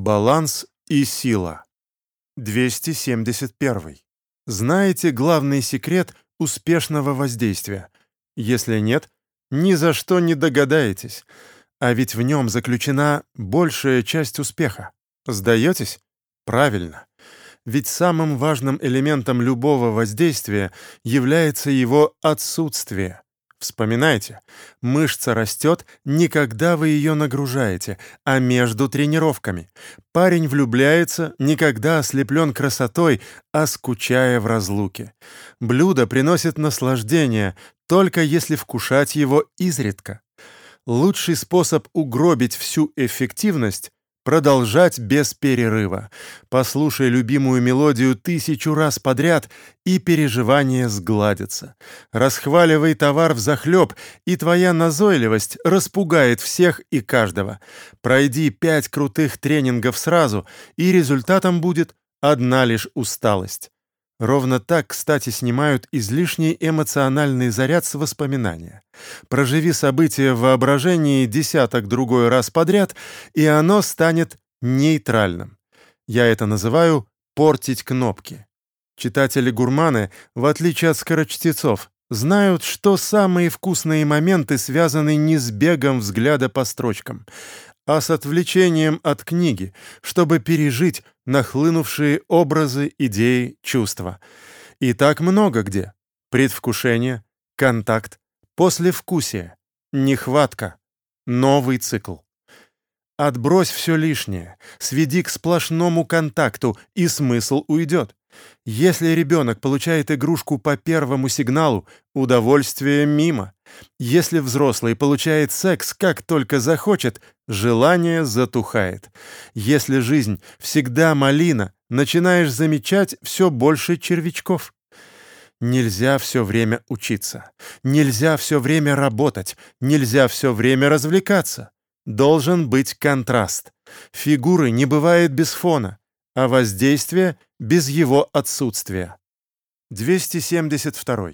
Баланс и сила. 271. Знаете главный секрет успешного воздействия? Если нет, ни за что не догадаетесь. А ведь в нем заключена большая часть успеха. Сдаетесь? Правильно. Ведь самым важным элементом любого воздействия является его отсутствие. Вспоминайте, мышца растет не когда вы ее нагружаете, а между тренировками. Парень влюбляется не когда ослеплен красотой, а скучая в разлуке. Блюдо приносит наслаждение, только если вкушать его изредка. Лучший способ угробить всю эффективность Продолжать без перерыва. Послушай любимую мелодию тысячу раз подряд, и переживания сгладятся. Расхваливай товар в захлеб, и твоя назойливость распугает всех и каждого. Пройди пять крутых тренингов сразу, и результатом будет одна лишь усталость. Ровно так, кстати, снимают излишний эмоциональный заряд с воспоминания. Проживи событие в воображении десяток другой раз подряд, и оно станет нейтральным. Я это называю «портить кнопки». Читатели-гурманы, в отличие от скорочтецов, знают, что самые вкусные моменты связаны не с бегом взгляда по строчкам, а с отвлечением от книги, чтобы пережить нахлынувшие образы, идеи, чувства. И так много где. Предвкушение, контакт, послевкусие, нехватка, новый цикл. Отбрось все лишнее, сведи к сплошному контакту, и смысл уйдет. Если ребенок получает игрушку по первому сигналу, удовольствие мимо. Если взрослый получает секс как только захочет, желание затухает. Если жизнь всегда малина, начинаешь замечать все больше червячков. Нельзя все время учиться. Нельзя все время работать. Нельзя все время развлекаться. Должен быть контраст. Фигуры не бывает без фона, а воздействие без его отсутствия. 272.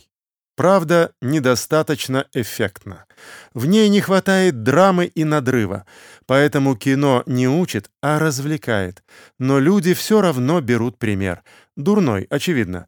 Правда, недостаточно эффектно. В ней не хватает драмы и надрыва, поэтому кино не учит, а развлекает. Но люди все равно берут пример. Дурной, очевидно.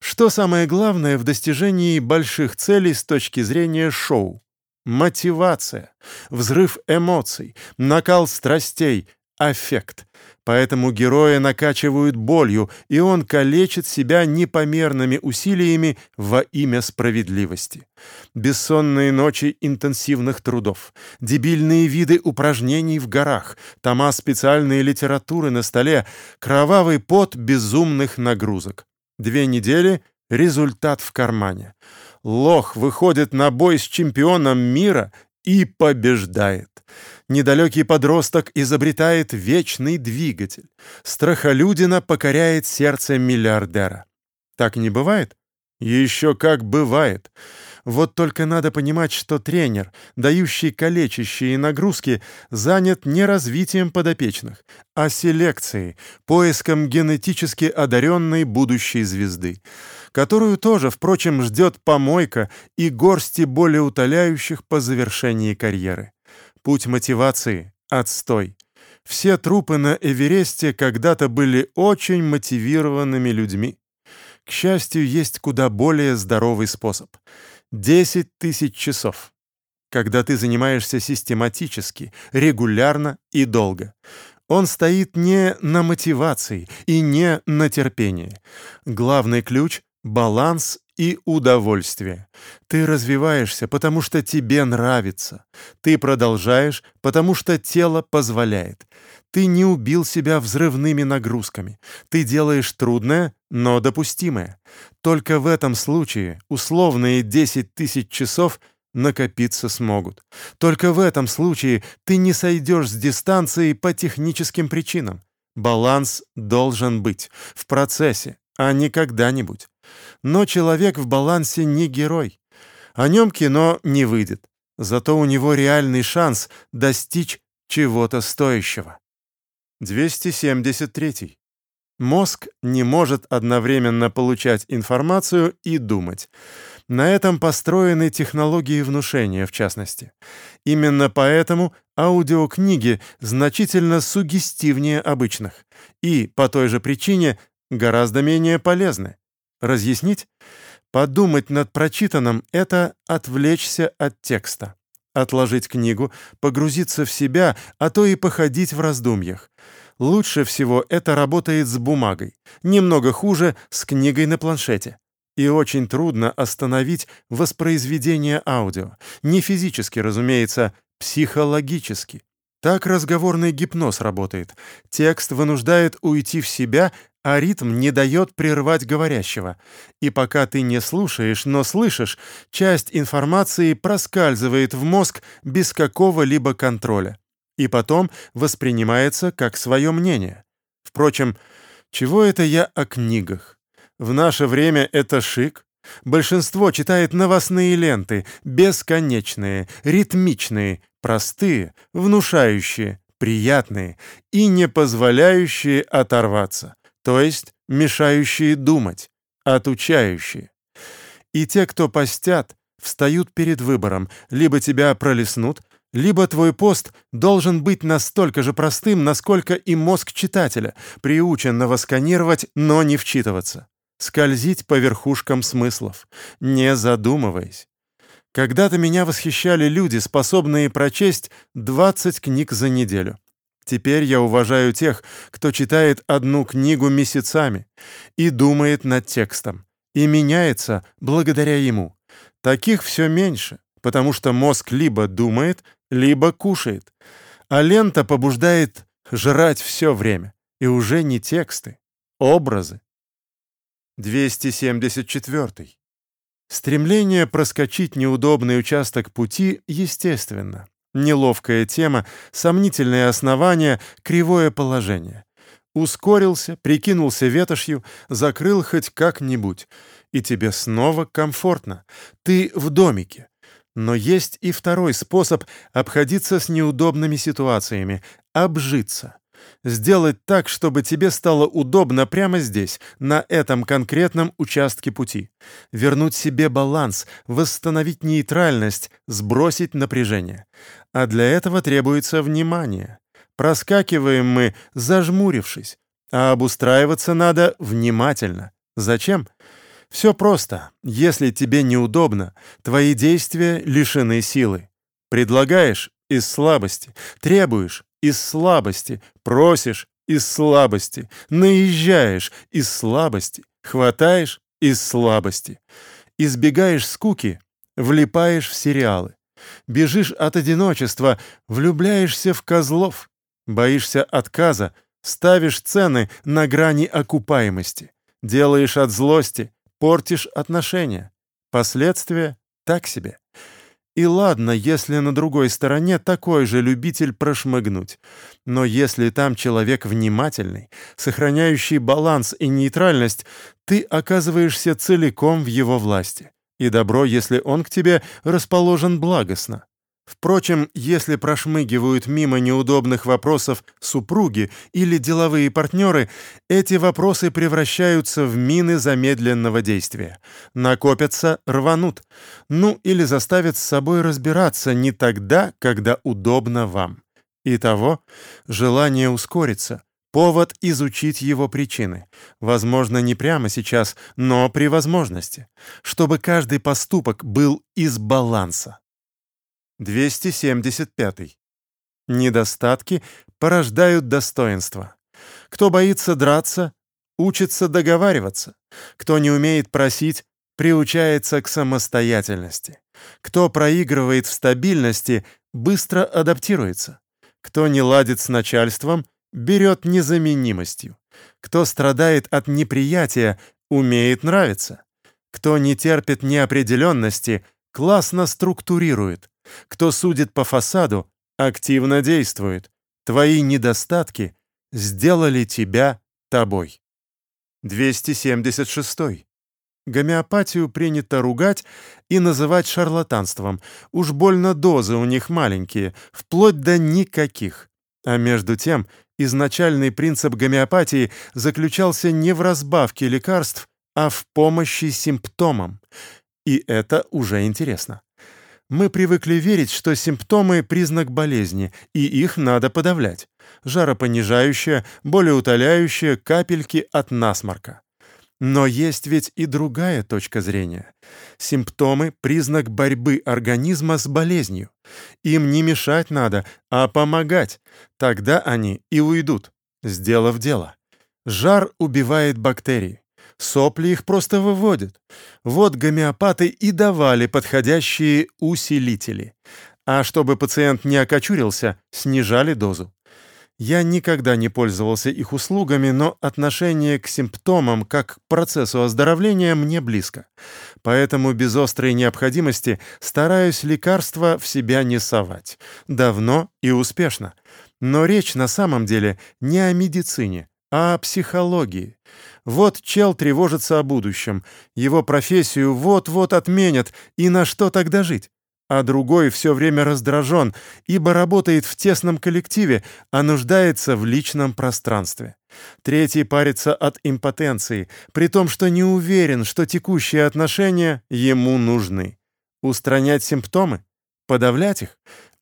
Что самое главное в достижении больших целей с точки зрения шоу? Мотивация, взрыв эмоций, накал страстей, аффект. Поэтому героя накачивают болью, и он калечит себя непомерными усилиями во имя справедливости. Бессонные ночи интенсивных трудов, дебильные виды упражнений в горах, тома специальной литературы на столе, кровавый пот безумных нагрузок. Две недели — результат в кармане. Лох выходит на бой с чемпионом мира и побеждает. Недалекий подросток изобретает вечный двигатель. Страхолюдина покоряет сердце миллиардера. Так не бывает? Еще как бывает. Вот только надо понимать, что тренер, дающий калечащие нагрузки, занят не развитием подопечных, а селекцией, поиском генетически одаренной будущей звезды, которую тоже, впрочем, ждет помойка и горсти более утоляющих по завершении карьеры. Путь мотивации — отстой. Все трупы на Эвересте когда-то были очень мотивированными людьми. К счастью, есть куда более здоровый способ — 10 тысяч часов. Когда ты занимаешься систематически, регулярно и долго. Он стоит не на мотивации и не на терпении. Главный ключ — баланс и удовольствие. Ты развиваешься, потому что тебе нравится. Ты продолжаешь, потому что тело позволяет. Ты не убил себя взрывными нагрузками. Ты делаешь трудное, но допустимое. Только в этом случае условные 10 тысяч часов накопиться смогут. Только в этом случае ты не сойдешь с дистанции по техническим причинам. Баланс должен быть в процессе, а не когда-нибудь. Но человек в балансе не герой. О нем кино не выйдет. Зато у него реальный шанс достичь чего-то стоящего. 273. Мозг не может одновременно получать информацию и думать. На этом построены технологии внушения, в частности. Именно поэтому аудиокниги значительно сугестивнее обычных и, по той же причине, гораздо менее полезны. Разъяснить? Подумать над прочитанным — это отвлечься от текста. Отложить книгу, погрузиться в себя, а то и походить в раздумьях. Лучше всего это работает с бумагой, немного хуже — с книгой на планшете. И очень трудно остановить воспроизведение аудио. Не физически, разумеется, психологически. Так разговорный гипноз работает. Текст вынуждает уйти в себя, а ритм не дает прервать говорящего. И пока ты не слушаешь, но слышишь, часть информации проскальзывает в мозг без какого-либо контроля. И потом воспринимается как свое мнение. Впрочем, чего это я о книгах? В наше время это шик. Большинство читает новостные ленты, бесконечные, ритмичные, простые, внушающие, приятные и не позволяющие оторваться, то есть мешающие думать, отучающие. И те, кто постят, встают перед выбором, либо тебя пролеснут, либо твой пост должен быть настолько же простым, насколько и мозг читателя, приученного сканировать, но не вчитываться. Скользить по верхушкам смыслов, не задумываясь. Когда-то меня восхищали люди, способные прочесть 20 книг за неделю. Теперь я уважаю тех, кто читает одну книгу месяцами и думает над текстом, и меняется благодаря ему. Таких все меньше, потому что мозг либо думает, либо кушает, а лента побуждает жрать все время, и уже не тексты, образы. 274. Стремление проскочить неудобный участок пути естественно. Неловкая тема, сомнительные основания, кривое положение. Ускорился, прикинулся ветошью, закрыл хоть как-нибудь. И тебе снова комфортно. Ты в домике. Но есть и второй способ обходиться с неудобными ситуациями — обжиться. Сделать так, чтобы тебе стало удобно прямо здесь, на этом конкретном участке пути. Вернуть себе баланс, восстановить нейтральность, сбросить напряжение. А для этого требуется внимание. Проскакиваем мы, зажмурившись, а обустраиваться надо внимательно. Зачем? Все просто. Если тебе неудобно, твои действия лишены силы. Предлагаешь из слабости, требуешь из слабости, просишь из слабости, наезжаешь из слабости, хватаешь из слабости. Избегаешь скуки, влипаешь в сериалы. Бежишь от одиночества, влюбляешься в козлов. Боишься отказа, ставишь цены на грани окупаемости. Делаешь от злости, портишь отношения. Последствия так себе. И ладно, если на другой стороне такой же любитель прошмыгнуть. Но если там человек внимательный, сохраняющий баланс и нейтральность, ты оказываешься целиком в его власти. И добро, если он к тебе расположен благостно. Впрочем, если прошмыгивают мимо неудобных вопросов супруги или деловые партнеры, эти вопросы превращаются в мины замедленного действия. Накопятся, рванут. Ну или заставят с собой разбираться не тогда, когда удобно вам. Итого, желание ускориться, повод изучить его причины. Возможно, не прямо сейчас, но при возможности. Чтобы каждый поступок был из баланса. 275. Недостатки порождают достоинство. Кто боится драться, учится договариваться. Кто не умеет просить, приучается к самостоятельности. Кто проигрывает в стабильности, быстро адаптируется. Кто не ладит с начальством, берет незаменимостью. Кто страдает от неприятия, умеет нравиться. Кто не терпит неопределенности, классно структурирует. Кто судит по фасаду, активно действует. Твои недостатки сделали тебя тобой. 276. Гомеопатию принято ругать и называть шарлатанством. Уж больно дозы у них маленькие, вплоть до никаких. А между тем, изначальный принцип гомеопатии заключался не в разбавке лекарств, а в помощи симптомам. И это уже интересно. Мы привыкли верить, что симптомы — признак болезни, и их надо подавлять. Жаропонижающее, болеутоляющее, капельки от насморка. Но есть ведь и другая точка зрения. Симптомы — признак борьбы организма с болезнью. Им не мешать надо, а помогать. Тогда они и уйдут, сделав дело. Жар убивает бактерии. Сопли их просто выводят. Вот гомеопаты и давали подходящие усилители. А чтобы пациент не окочурился, снижали дозу. Я никогда не пользовался их услугами, но отношение к симптомам как к процессу оздоровления мне близко. Поэтому без острой необходимости стараюсь лекарства в себя не совать. Давно и успешно. Но речь на самом деле не о медицине, а о психологии. Вот чел тревожится о будущем. Его профессию вот-вот отменят, и на что тогда жить? А другой все время раздражен, ибо работает в тесном коллективе, а нуждается в личном пространстве. Третий парится от импотенции, при том, что не уверен, что текущие отношения ему нужны. Устранять симптомы? Подавлять их?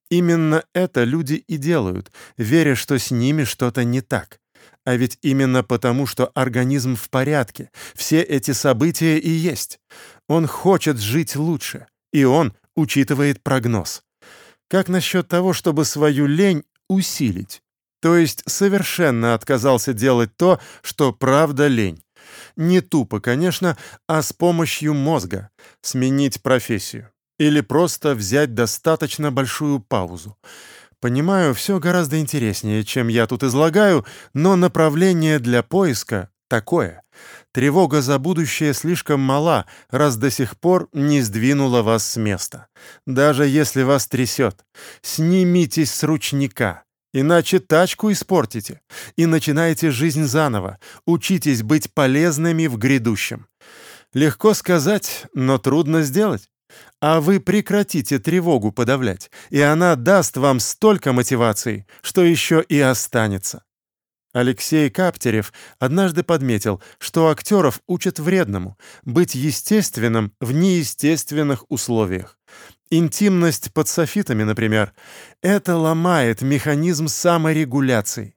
Именно это люди и делают, веря, что с ними что-то не так. А ведь именно потому, что организм в порядке, все эти события и есть. Он хочет жить лучше, и он учитывает прогноз. Как насчет того, чтобы свою лень усилить? То есть совершенно отказался делать то, что правда лень. Не тупо, конечно, а с помощью мозга. Сменить профессию. Или просто взять достаточно большую паузу. Понимаю, все гораздо интереснее, чем я тут излагаю, но направление для поиска такое. Тревога за будущее слишком мала, раз до сих пор не сдвинула вас с места. Даже если вас трясет, снимитесь с ручника, иначе тачку испортите, и начинайте жизнь заново, учитесь быть полезными в грядущем. Легко сказать, но трудно сделать. А вы прекратите тревогу подавлять, и она даст вам столько мотивации, что еще и останется. Алексей Каптерев однажды подметил, что актеров учат вредному — быть естественным в неестественных условиях. Интимность под софитами, например, это ломает механизм саморегуляции.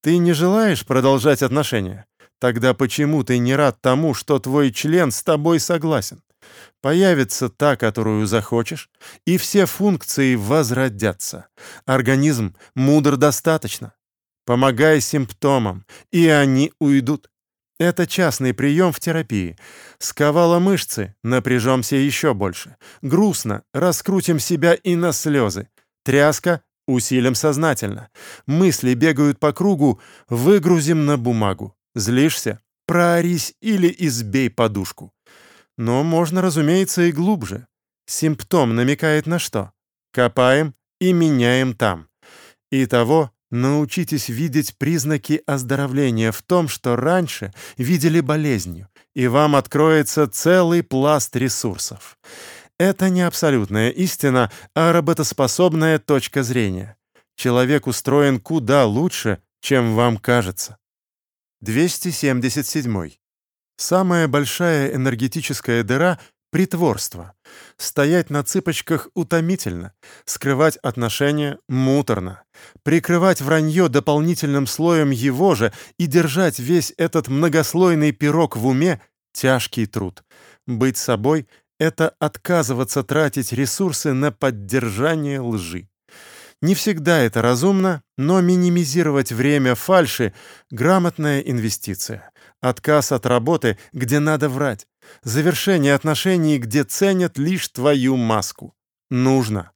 Ты не желаешь продолжать отношения? Тогда почему ты не рад тому, что твой член с тобой согласен? Появится та, которую захочешь, и все функции возродятся. Организм мудр достаточно. Помогай симптомам, и они уйдут. Это частный прием в терапии. Сковало мышцы, напряжемся еще больше. Грустно, раскрутим себя и на слезы. Тряска, усилим сознательно. Мысли бегают по кругу, выгрузим на бумагу. Злишься? Проорись или избей подушку. Но можно, разумеется, и глубже. Симптом намекает на что? Копаем и меняем там. Итого Научитесь видеть признаки оздоровления в том, что раньше видели болезнью, и вам откроется целый пласт ресурсов. Это не абсолютная истина, а работоспособная точка зрения. Человек устроен куда лучше, чем вам кажется. 277. Самая большая энергетическая дыра Притворство. Стоять на цыпочках утомительно, скрывать отношения муторно, прикрывать вранье дополнительным слоем его же и держать весь этот многослойный пирог в уме — тяжкий труд. Быть собой — это отказываться тратить ресурсы на поддержание лжи. Не всегда это разумно, но минимизировать время фальши — грамотная инвестиция. Отказ от работы, где надо врать. Завершение отношений, где ценят лишь твою маску. Нужно.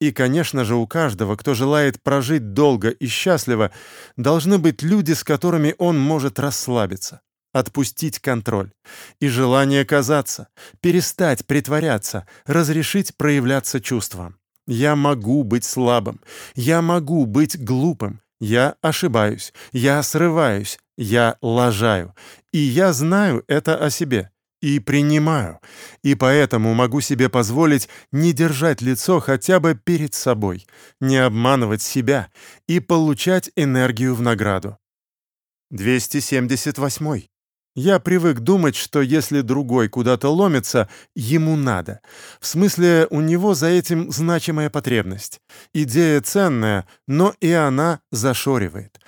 И, конечно же, у каждого, кто желает прожить долго и счастливо, должны быть люди, с которыми он может расслабиться, отпустить контроль и желание казаться, перестать притворяться, разрешить проявляться чувствам. Я могу быть слабым, я могу быть глупым, я ошибаюсь, я срываюсь, я лажаю. И я знаю это о себе. И принимаю. И поэтому могу себе позволить не держать лицо хотя бы перед собой, не обманывать себя и получать энергию в награду. 278. Я привык думать, что если другой куда-то ломится, ему надо. В смысле, у него за этим значимая потребность. Идея ценная, но и она зашоривает.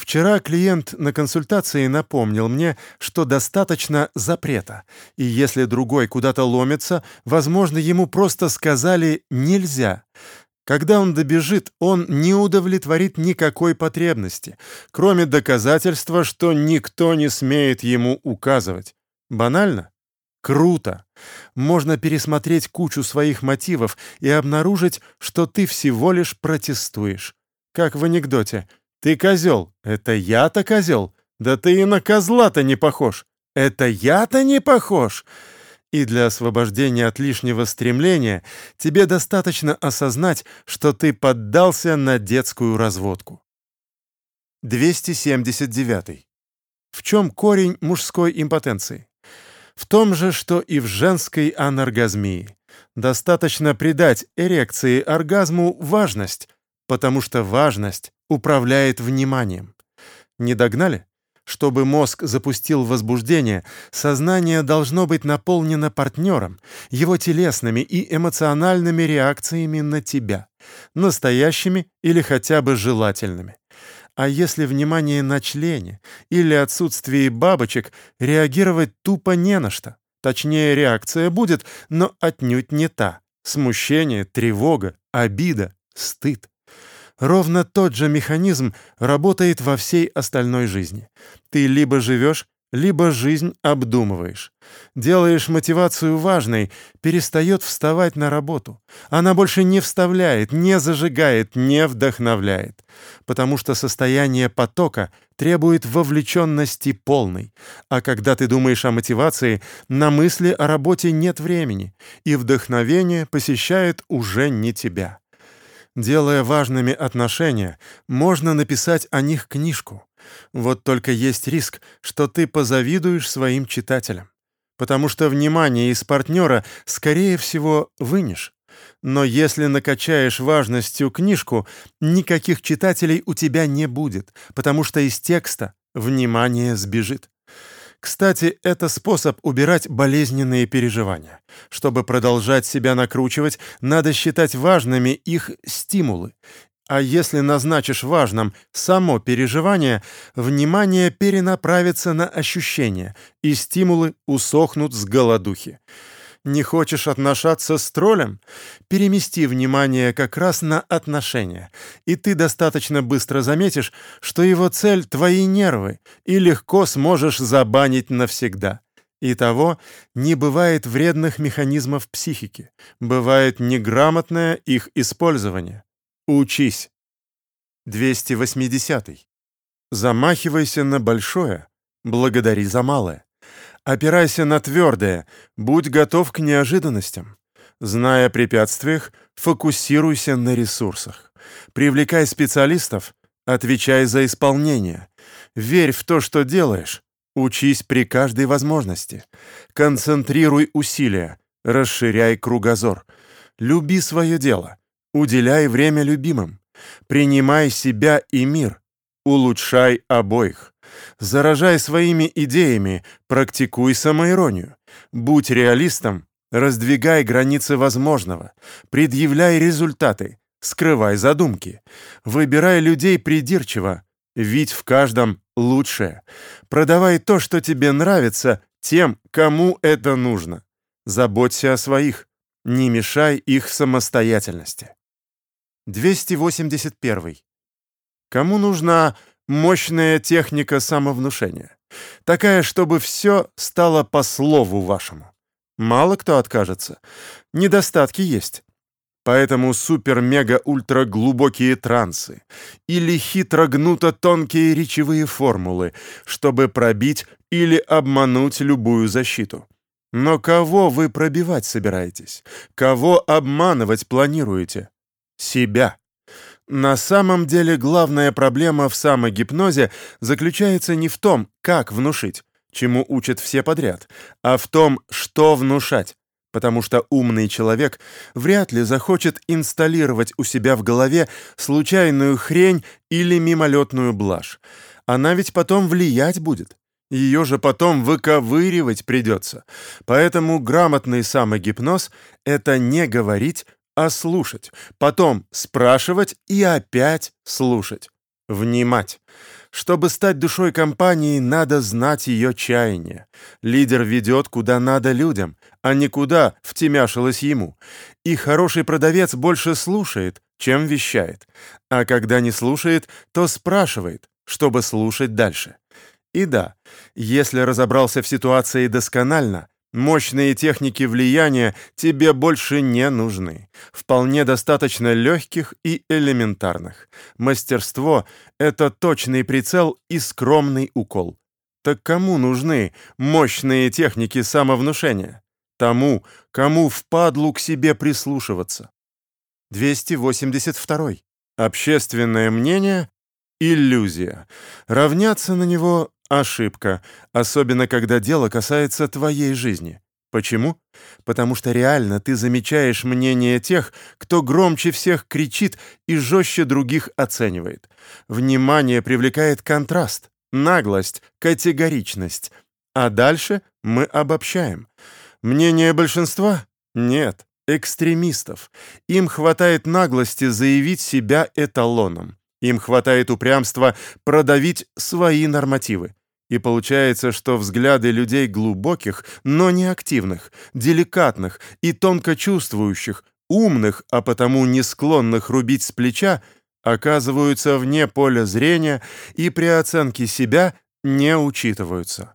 Вчера клиент на консультации напомнил мне, что достаточно запрета, и если другой куда-то ломится, возможно, ему просто сказали «нельзя». Когда он добежит, он не удовлетворит никакой потребности, кроме доказательства, что никто не смеет ему указывать. Банально? Круто! Можно пересмотреть кучу своих мотивов и обнаружить, что ты всего лишь протестуешь. Как в анекдоте. «Ты козел! Это я-то козел! Да ты и на козла-то не похож! Это я-то не похож!» И для освобождения от лишнего стремления тебе достаточно осознать, что ты поддался на детскую разводку. 279. В чем корень мужской импотенции? В том же, что и в женской анаргазмии. Достаточно придать эрекции оргазму важность, потому что важность управляет вниманием. Не догнали? Чтобы мозг запустил возбуждение, сознание должно быть наполнено партнером, его телесными и эмоциональными реакциями на тебя, настоящими или хотя бы желательными. А если внимание на члене или отсутствие бабочек, реагировать тупо не на что. Точнее, реакция будет, но отнюдь не та. Смущение, тревога, обида, стыд. Ровно тот же механизм работает во всей остальной жизни. Ты либо живешь, либо жизнь обдумываешь. Делаешь мотивацию важной, перестает вставать на работу. Она больше не вставляет, не зажигает, не вдохновляет. Потому что состояние потока требует вовлеченности полной. А когда ты думаешь о мотивации, на мысли о работе нет времени, и вдохновение посещает уже не тебя. Делая важными отношения, можно написать о них книжку. Вот только есть риск, что ты позавидуешь своим читателям. Потому что внимание из партнера, скорее всего, вынешь. Но если накачаешь важностью книжку, никаких читателей у тебя не будет, потому что из текста внимание сбежит. Кстати, это способ убирать болезненные переживания. Чтобы продолжать себя накручивать, надо считать важными их стимулы. А если назначишь важным само переживание, внимание перенаправится на ощущения, и стимулы усохнут с голодухи. Не хочешь отношаться с троллем? Перемести внимание как раз на отношения, и ты достаточно быстро заметишь, что его цель — твои нервы, и легко сможешь забанить навсегда. Итого, не бывает вредных механизмов психики, бывает неграмотное их использование. Учись. 280. Замахивайся на большое, благодари за малое. Опирайся на твердое, будь готов к неожиданностям. Зная о препятствиях, фокусируйся на ресурсах. Привлекай специалистов, отвечай за исполнение. Верь в то, что делаешь. Учись при каждой возможности. Концентрируй усилия, расширяй кругозор. Люби свое дело. Уделяй время любимым. Принимай себя и мир. Улучшай обоих. Заражай своими идеями, практикуй самоиронию. Будь реалистом, раздвигай границы возможного, предъявляй результаты, скрывай задумки. Выбирай людей придирчиво, видь в каждом лучшее. Продавай то, что тебе нравится, тем, кому это нужно. Заботься о своих, не мешай их самостоятельности. 281. Кому нужна мощная техника самовнушения. Такая, чтобы все стало по слову вашему. Мало кто откажется. Недостатки есть. Поэтому супер-мега-ультра глубокие трансы или хитро-гнуто-тонкие речевые формулы, чтобы пробить или обмануть любую защиту. Но кого вы пробивать собираетесь? Кого обманывать планируете? Себя. На самом деле главная проблема в самогипнозе заключается не в том, как внушить, чему учат все подряд, а в том, что внушать. Потому что умный человек вряд ли захочет инсталлировать у себя в голове случайную хрень или мимолетную блажь. Она ведь потом влиять будет. Ее же потом выковыривать придется. Поэтому грамотный самогипноз — это не говорить, а слушать. Потом спрашивать и опять слушать. Внимать. Чтобы стать душой компании, надо знать ее чаяние. Лидер ведет куда надо людям, а не куда втемяшилось ему. И хороший продавец больше слушает, чем вещает. А когда не слушает, то спрашивает, чтобы слушать дальше. И да, если разобрался в ситуации досконально, мощные техники влияния тебе больше не нужны. Вполне достаточно легких и элементарных. Мастерство — это точный прицел и скромный укол. Так кому нужны мощные техники самовнушения? Тому, кому впадлу к себе прислушиваться. 282. Общественное мнение — иллюзия. Равняться на него — ошибка, особенно когда дело касается твоей жизни. Почему? Потому что реально ты замечаешь мнение тех, кто громче всех кричит и жестче других оценивает. Внимание привлекает контраст, наглость, категоричность. А дальше мы обобщаем. Мнение большинства? Нет экстремистов. Им хватает наглости заявить себя эталоном. Им хватает упрямства продавить свои нормативы. И получается, что взгляды людей глубоких, но не активных, деликатных и тонко чувствующих, умных, а потому не склонных рубить с плеча, оказываются вне поля зрения и при оценке себя не учитываются.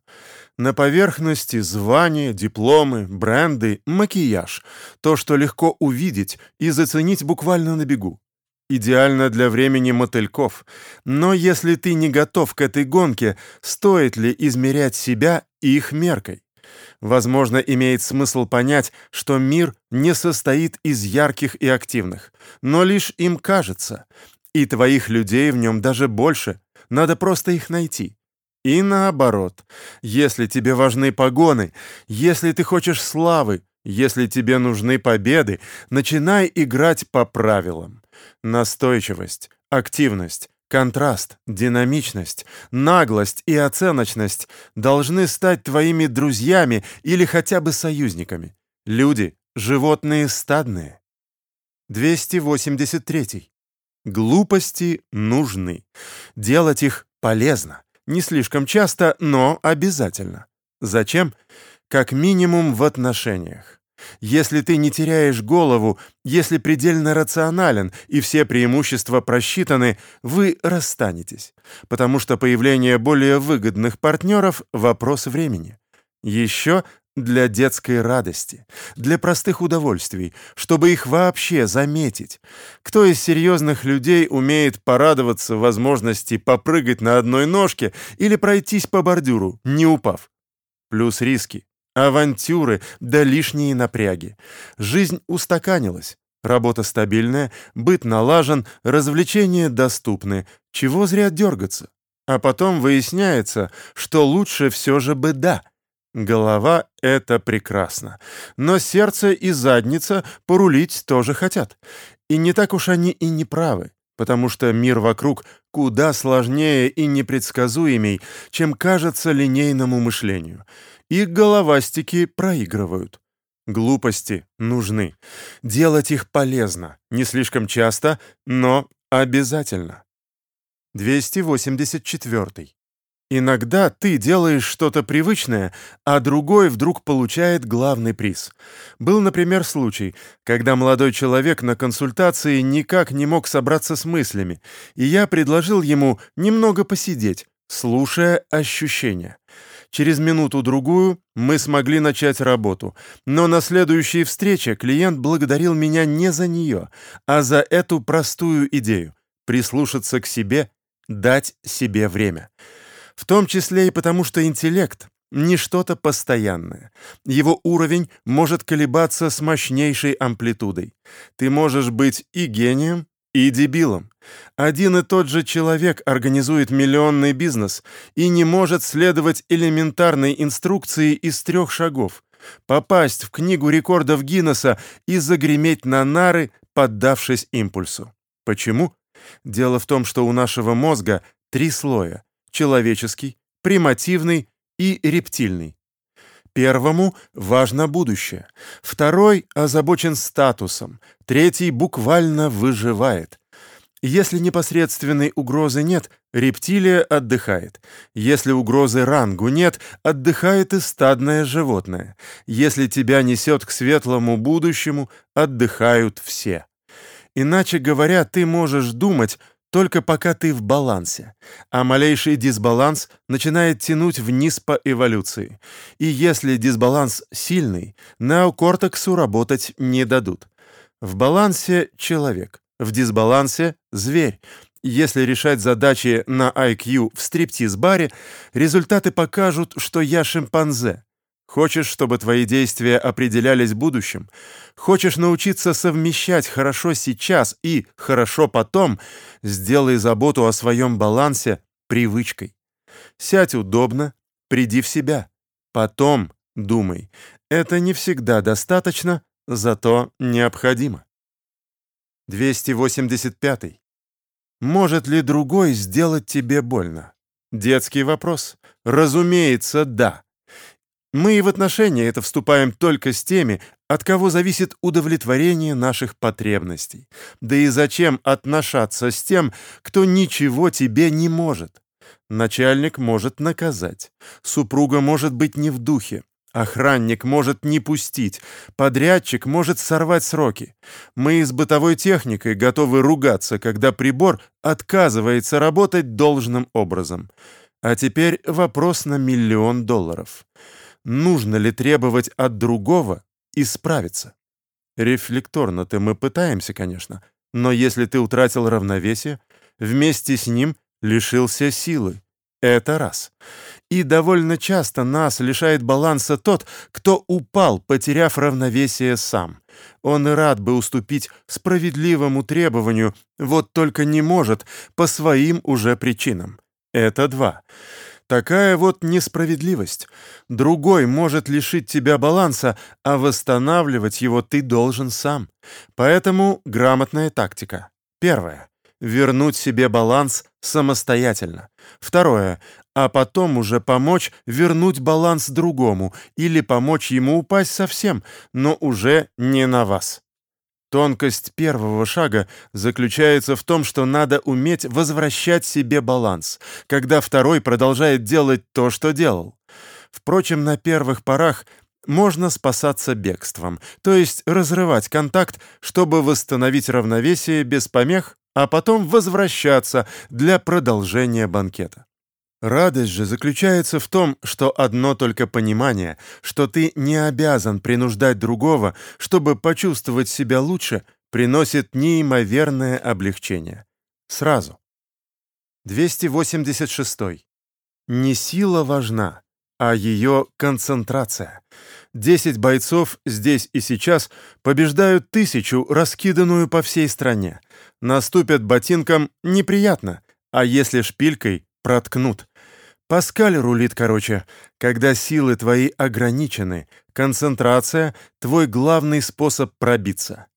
На поверхности звания, дипломы, бренды, макияж. То, что легко увидеть и заценить буквально на бегу. Идеально для времени мотыльков. Но если ты не готов к этой гонке, стоит ли измерять себя их меркой? Возможно, имеет смысл понять, что мир не состоит из ярких и активных, но лишь им кажется. И твоих людей в нем даже больше. Надо просто их найти. И наоборот, если тебе важны погоны, если ты хочешь славы, если тебе нужны победы, начинай играть по правилам. Настойчивость, активность, контраст, динамичность, наглость и оценочность должны стать твоими друзьями или хотя бы союзниками. Люди — животные стадные. 283. Глупости нужны. Делать их полезно. Не слишком часто, но обязательно. Зачем? Как минимум в отношениях. Если ты не теряешь голову, если предельно рационален и все преимущества просчитаны, вы расстанетесь, потому что появление более выгодных партнеров — вопрос времени. Еще для детской радости, для простых удовольствий, чтобы их вообще заметить. Кто из серьезных людей умеет порадоваться возможности попрыгать на одной ножке или пройтись по бордюру, не упав? Плюс риски, авантюры да лишние напряги. Жизнь устаканилась. Работа стабильная, быт налажен, развлечения доступны. Чего зря дергаться? А потом выясняется, что лучше все же бы да — Голова — это прекрасно. Но сердце и задница порулить тоже хотят. И не так уж они и не правы, потому что мир вокруг куда сложнее и непредсказуемей, чем кажется линейному мышлению. И головастики проигрывают. Глупости нужны. Делать их полезно. Не слишком часто, но обязательно. 284. Иногда ты делаешь что-то привычное, а другой вдруг получает главный приз. Был, например, случай, когда молодой человек на консультации никак не мог собраться с мыслями, и я предложил ему немного посидеть, слушая ощущения. Через минуту-другую мы смогли начать работу, но на следующей встрече клиент благодарил меня не за нее, а за эту простую идею — прислушаться к себе, дать себе время. В том числе и потому, что интеллект — не что-то постоянное. Его уровень может колебаться с мощнейшей амплитудой. Ты можешь быть и гением, и дебилом. Один и тот же человек организует миллионный бизнес и не может следовать элементарной инструкции из трех шагов, попасть в книгу рекордов Гиннесса и загреметь на нары, поддавшись импульсу. Почему? Дело в том, что у нашего мозга три слоя человеческий, примативный и рептильный. Первому важно будущее, второй озабочен статусом, третий буквально выживает. Если непосредственной угрозы нет, рептилия отдыхает. Если угрозы рангу нет, отдыхает и стадное животное. Если тебя несет к светлому будущему, отдыхают все. Иначе говоря, ты можешь думать, только пока ты в балансе, а малейший дисбаланс начинает тянуть вниз по эволюции. И если дисбаланс сильный, неокортексу работать не дадут. В балансе — человек, в дисбалансе — зверь. Если решать задачи на IQ в стриптиз-баре, результаты покажут, что я шимпанзе. Хочешь, чтобы твои действия определялись будущим? Хочешь научиться совмещать хорошо сейчас и хорошо потом? Сделай заботу о своем балансе привычкой. Сядь удобно, приди в себя. Потом думай. Это не всегда достаточно, зато необходимо. 285. Может ли другой сделать тебе больно? Детский вопрос. Разумеется, да. Мы и в отношения это вступаем только с теми, от кого зависит удовлетворение наших потребностей. Да и зачем отношаться с тем, кто ничего тебе не может? Начальник может наказать, супруга может быть не в духе, охранник может не пустить, подрядчик может сорвать сроки. Мы с бытовой техникой готовы ругаться, когда прибор отказывается работать должным образом. А теперь вопрос на миллион долларов нужно ли требовать от другого исправиться. Рефлекторно-то мы пытаемся, конечно, но если ты утратил равновесие, вместе с ним лишился силы. Это раз. И довольно часто нас лишает баланса тот, кто упал, потеряв равновесие сам. Он и рад бы уступить справедливому требованию, вот только не может по своим уже причинам. Это два. Такая вот несправедливость. Другой может лишить тебя баланса, а восстанавливать его ты должен сам. Поэтому грамотная тактика. Первое. Вернуть себе баланс самостоятельно. Второе. А потом уже помочь вернуть баланс другому или помочь ему упасть совсем, но уже не на вас. Тонкость первого шага заключается в том, что надо уметь возвращать себе баланс, когда второй продолжает делать то, что делал. Впрочем, на первых порах можно спасаться бегством, то есть разрывать контакт, чтобы восстановить равновесие без помех, а потом возвращаться для продолжения банкета. Радость же заключается в том, что одно только понимание, что ты не обязан принуждать другого, чтобы почувствовать себя лучше, приносит неимоверное облегчение. Сразу. 286. Не сила важна, а ее концентрация. Десять бойцов здесь и сейчас побеждают тысячу, раскиданную по всей стране. Наступят ботинком неприятно, а если шпилькой проткнут. Паскаль рулит, короче. Когда силы твои ограничены, концентрация — твой главный способ пробиться.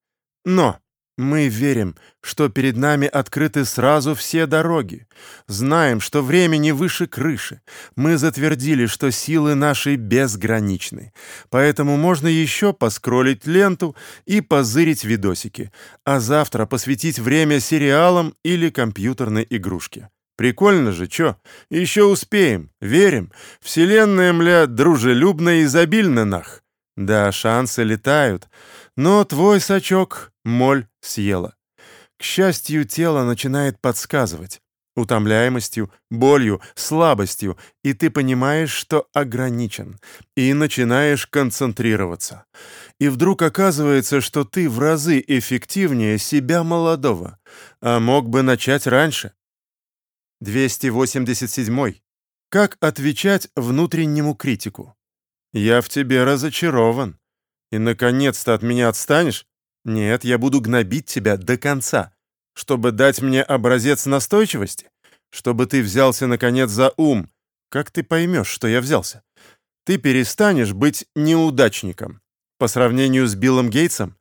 Но мы верим, что перед нами открыты сразу все дороги. Знаем, что времени выше крыши. Мы затвердили, что силы наши безграничны. Поэтому можно еще поскролить ленту и позырить видосики, а завтра посвятить время сериалам или компьютерной игрушке. Прикольно же, чё? Еще успеем, верим. Вселенная, мля, дружелюбна и изобильна нах. Да, шансы летают. Но твой сачок моль съела. К счастью, тело начинает подсказывать. Утомляемостью, болью, слабостью, и ты понимаешь, что ограничен, и начинаешь концентрироваться. И вдруг оказывается, что ты в разы эффективнее себя молодого, а мог бы начать раньше. 287. Как отвечать внутреннему критику? Я в тебе разочарован. И, наконец-то, от меня отстанешь? Нет, я буду гнобить тебя до конца, чтобы дать мне образец настойчивости, чтобы ты взялся, наконец, за ум. Как ты поймешь, что я взялся? Ты перестанешь быть неудачником. По сравнению с Биллом Гейтсом,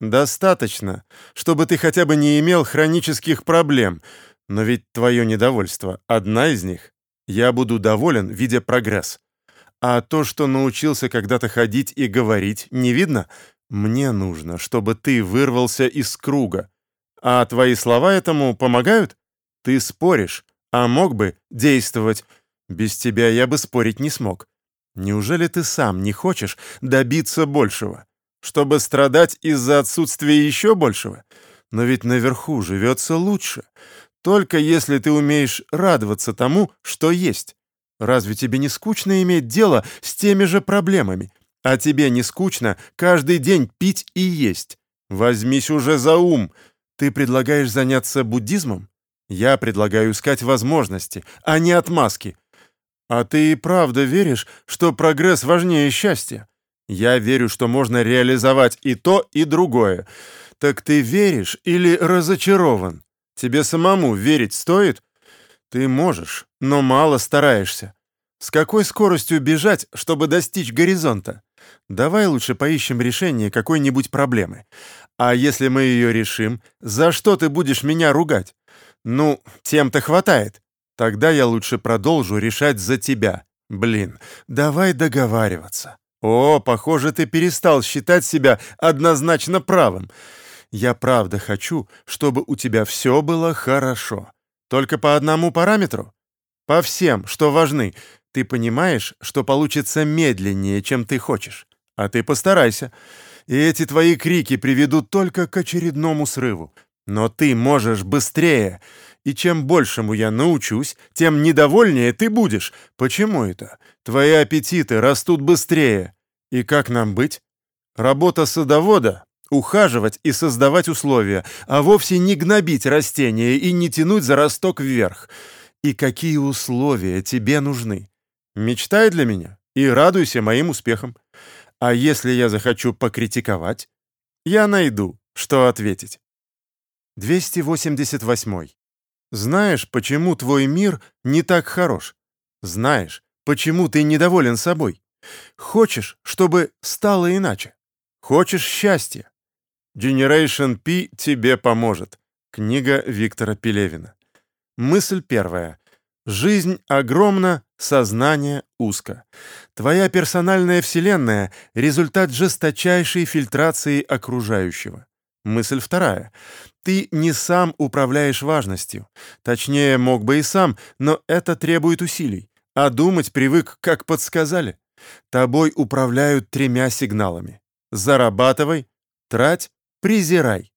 достаточно, чтобы ты хотя бы не имел хронических проблем — но ведь твое недовольство — одна из них. Я буду доволен, видя прогресс. А то, что научился когда-то ходить и говорить, не видно? Мне нужно, чтобы ты вырвался из круга. А твои слова этому помогают? Ты споришь, а мог бы действовать. Без тебя я бы спорить не смог. Неужели ты сам не хочешь добиться большего? Чтобы страдать из-за отсутствия еще большего? Но ведь наверху живется лучше. Только если ты умеешь радоваться тому, что есть. Разве тебе не скучно иметь дело с теми же проблемами? А тебе не скучно каждый день пить и есть? Возьмись уже за ум. Ты предлагаешь заняться буддизмом? Я предлагаю искать возможности, а не отмазки. А ты и правда веришь, что прогресс важнее счастья? Я верю, что можно реализовать и то, и другое. Так ты веришь или разочарован? Тебе самому верить стоит? Ты можешь, но мало стараешься. С какой скоростью бежать, чтобы достичь горизонта? Давай лучше поищем решение какой-нибудь проблемы. А если мы ее решим, за что ты будешь меня ругать? Ну, тем-то хватает. Тогда я лучше продолжу решать за тебя. Блин, давай договариваться. О, похоже, ты перестал считать себя однозначно правым. Я правда хочу, чтобы у тебя все было хорошо. Только по одному параметру? По всем, что важны. Ты понимаешь, что получится медленнее, чем ты хочешь. А ты постарайся. И эти твои крики приведут только к очередному срыву. Но ты можешь быстрее. И чем большему я научусь, тем недовольнее ты будешь. Почему это? Твои аппетиты растут быстрее. И как нам быть? Работа садовода ухаживать и создавать условия, а вовсе не гнобить растения и не тянуть за росток вверх. И какие условия тебе нужны? Мечтай для меня и радуйся моим успехам. А если я захочу покритиковать, я найду, что ответить. 288. Знаешь, почему твой мир не так хорош? Знаешь, почему ты недоволен собой? Хочешь, чтобы стало иначе? Хочешь счастья? Generation P тебе поможет. Книга Виктора Пелевина. Мысль первая. Жизнь огромна, сознание узко. Твоя персональная вселенная — результат жесточайшей фильтрации окружающего. Мысль вторая. Ты не сам управляешь важностью. Точнее, мог бы и сам, но это требует усилий. А думать привык, как подсказали. Тобой управляют тремя сигналами. Зарабатывай, трать презирай.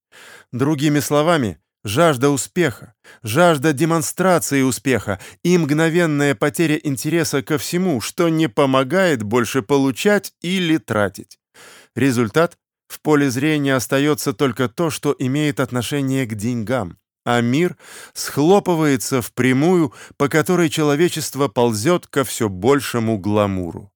Другими словами, жажда успеха, жажда демонстрации успеха и мгновенная потеря интереса ко всему, что не помогает больше получать или тратить. Результат — в поле зрения остается только то, что имеет отношение к деньгам, а мир схлопывается в прямую, по которой человечество ползет ко все большему гламуру.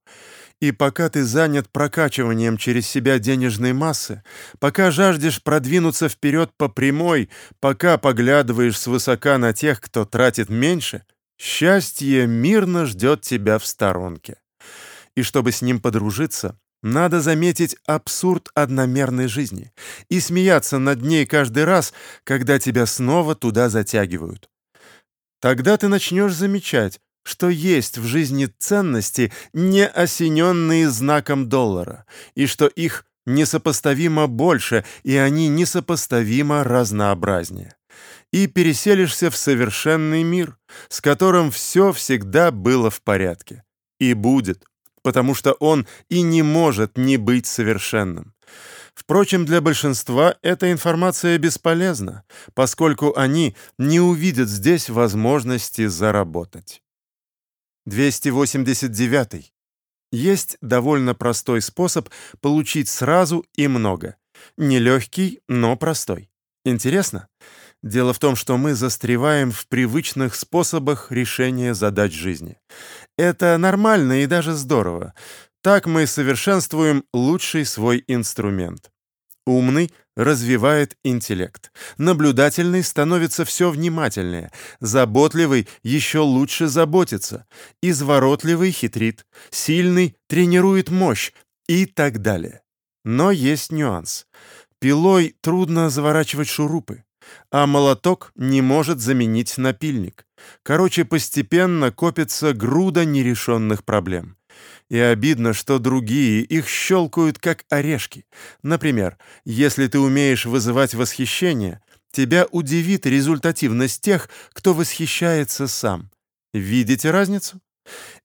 И пока ты занят прокачиванием через себя денежной массы, пока жаждешь продвинуться вперед по прямой, пока поглядываешь свысока на тех, кто тратит меньше, счастье мирно ждет тебя в сторонке. И чтобы с ним подружиться, надо заметить абсурд одномерной жизни и смеяться над ней каждый раз, когда тебя снова туда затягивают. Тогда ты начнешь замечать, что есть в жизни ценности, не осененные знаком доллара, и что их несопоставимо больше, и они несопоставимо разнообразнее. И переселишься в совершенный мир, с которым все всегда было в порядке. И будет, потому что он и не может не быть совершенным. Впрочем, для большинства эта информация бесполезна, поскольку они не увидят здесь возможности заработать. 289. Есть довольно простой способ получить сразу и много. Нелегкий, но простой. Интересно? Дело в том, что мы застреваем в привычных способах решения задач жизни. Это нормально и даже здорово. Так мы совершенствуем лучший свой инструмент. Умный развивает интеллект. Наблюдательный становится все внимательнее. Заботливый еще лучше заботится. Изворотливый хитрит. Сильный тренирует мощь и так далее. Но есть нюанс. Пилой трудно заворачивать шурупы, а молоток не может заменить напильник. Короче, постепенно копится груда нерешенных проблем. И обидно, что другие их щелкают, как орешки. Например, если ты умеешь вызывать восхищение, тебя удивит результативность тех, кто восхищается сам. Видите разницу?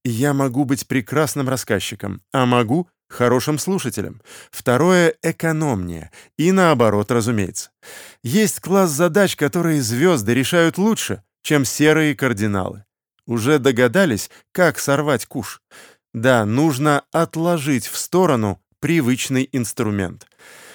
Я могу быть прекрасным рассказчиком, а могу хорошим слушателем. Второе — экономнее. И наоборот, разумеется. Есть класс задач, которые звезды решают лучше, чем серые кардиналы. Уже догадались, как сорвать куш? Да, нужно отложить в сторону привычный инструмент.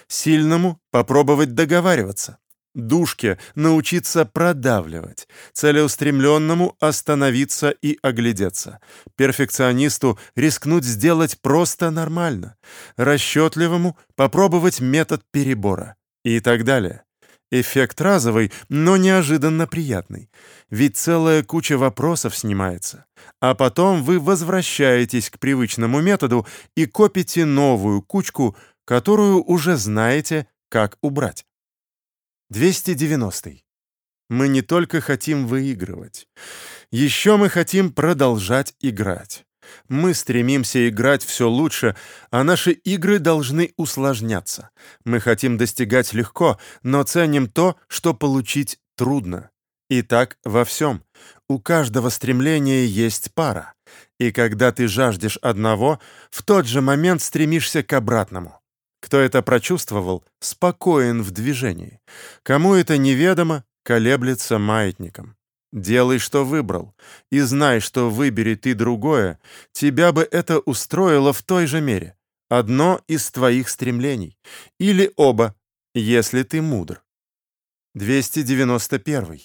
Сильному попробовать договариваться. Душке научиться продавливать, целеустремленному остановиться и оглядеться, перфекционисту рискнуть сделать просто нормально, расчетливому попробовать метод перебора и так далее. Эффект разовый, но неожиданно приятный. Ведь целая куча вопросов снимается. А потом вы возвращаетесь к привычному методу и копите новую кучку, которую уже знаете, как убрать. 290. Мы не только хотим выигрывать. Еще мы хотим продолжать играть. Мы стремимся играть все лучше, а наши игры должны усложняться. Мы хотим достигать легко, но ценим то, что получить трудно. И так во всем. У каждого стремления есть пара. И когда ты жаждешь одного, в тот же момент стремишься к обратному. Кто это прочувствовал, спокоен в движении. Кому это неведомо, колеблется маятником. Делай, что выбрал, и знай, что выбери ты другое, тебя бы это устроило в той же мере. Одно из твоих стремлений. Или оба, если ты мудр. 291.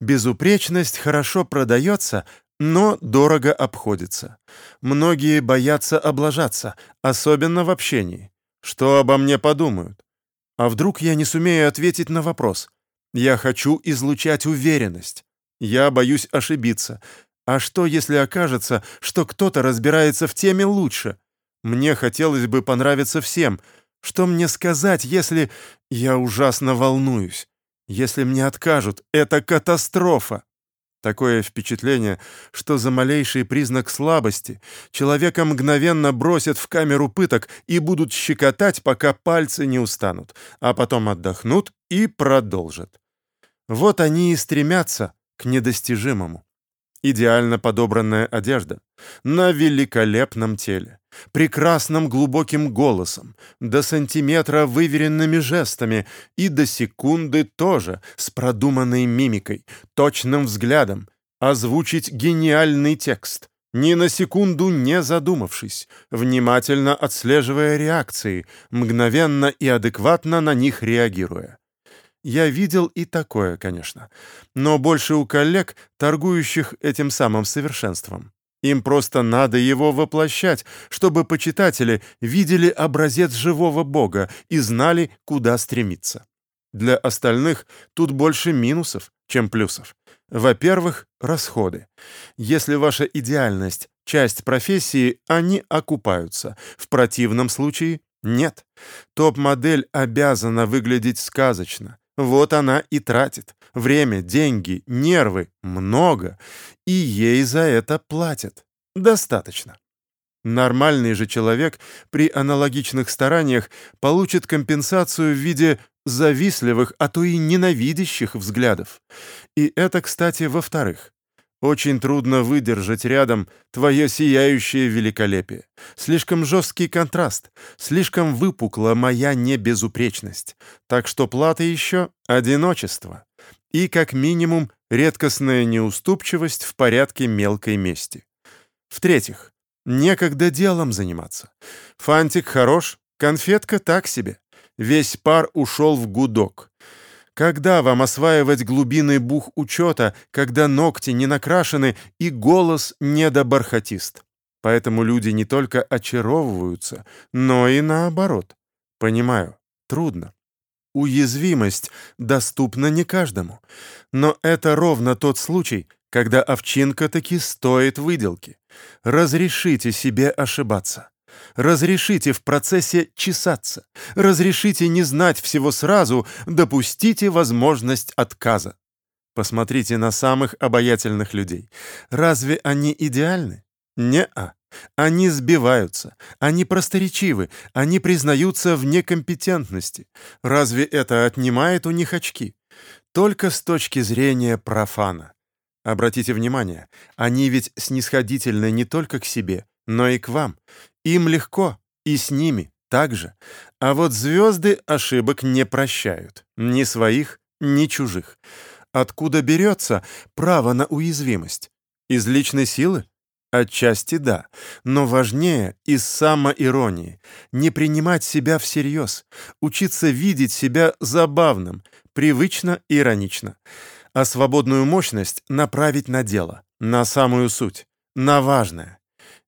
Безупречность хорошо продается, но дорого обходится. Многие боятся облажаться, особенно в общении. Что обо мне подумают? А вдруг я не сумею ответить на вопрос? Я хочу излучать уверенность. Я боюсь ошибиться. А что, если окажется, что кто-то разбирается в теме лучше? Мне хотелось бы понравиться всем. Что мне сказать, если... Я ужасно волнуюсь. Если мне откажут, это катастрофа. Такое впечатление, что за малейший признак слабости человека мгновенно бросят в камеру пыток и будут щекотать, пока пальцы не устанут, а потом отдохнут и продолжат. Вот они и стремятся к недостижимому. Идеально подобранная одежда, на великолепном теле, прекрасным глубоким голосом, до сантиметра выверенными жестами. И до секунды тоже с продуманной мимикой, точным взглядом, озвучить гениальный текст, ни на секунду не задумавшись, внимательно отслеживая реакции, мгновенно и адекватно на них реагируя. Я видел и такое, конечно, но больше у коллег, торгующих этим самым совершенством. Им просто надо его воплощать, чтобы почитатели видели образец живого Бога и знали, куда стремиться. Для остальных тут больше минусов, чем плюсов. Во-первых, расходы. Если ваша идеальность — часть профессии, они окупаются. В противном случае — нет. Топ-модель обязана выглядеть сказочно, вот она и тратит. Время, деньги, нервы. Много. И ей за это платят. Достаточно. Нормальный же человек при аналогичных стараниях получит компенсацию в виде завистливых, а то и ненавидящих взглядов. И это, кстати, во-вторых. Очень трудно выдержать рядом твое сияющее великолепие. Слишком жесткий контраст, слишком выпукла моя небезупречность. Так что плата еще — одиночество. И, как минимум, редкостная неуступчивость в порядке мелкой мести. В-третьих, некогда делом заниматься. Фантик хорош, конфетка так себе. Весь пар ушел в гудок. Когда вам осваивать глубинный бух учета, когда ногти не накрашены и голос недобархатист? Поэтому люди не только очаровываются, но и наоборот. Понимаю, трудно. Уязвимость доступна не каждому. Но это ровно тот случай, когда овчинка таки стоит выделки. Разрешите себе ошибаться. Разрешите в процессе чесаться. Разрешите не знать всего сразу, допустите возможность отказа. Посмотрите на самых обаятельных людей. Разве они идеальны? Не-а. Они сбиваются, они просторечивы, они признаются в некомпетентности. Разве это отнимает у них очки? Только с точки зрения профана. Обратите внимание, они ведь снисходительны не только к себе, но и к вам. Им легко, и с ними также. А вот звезды ошибок не прощают. Ни своих, ни чужих. Откуда берется право на уязвимость? Из личной силы? Отчасти да, но важнее из самоиронии. Не принимать себя всерьез, учиться видеть себя забавным, привычно иронично. А свободную мощность направить на дело, на самую суть, на важное.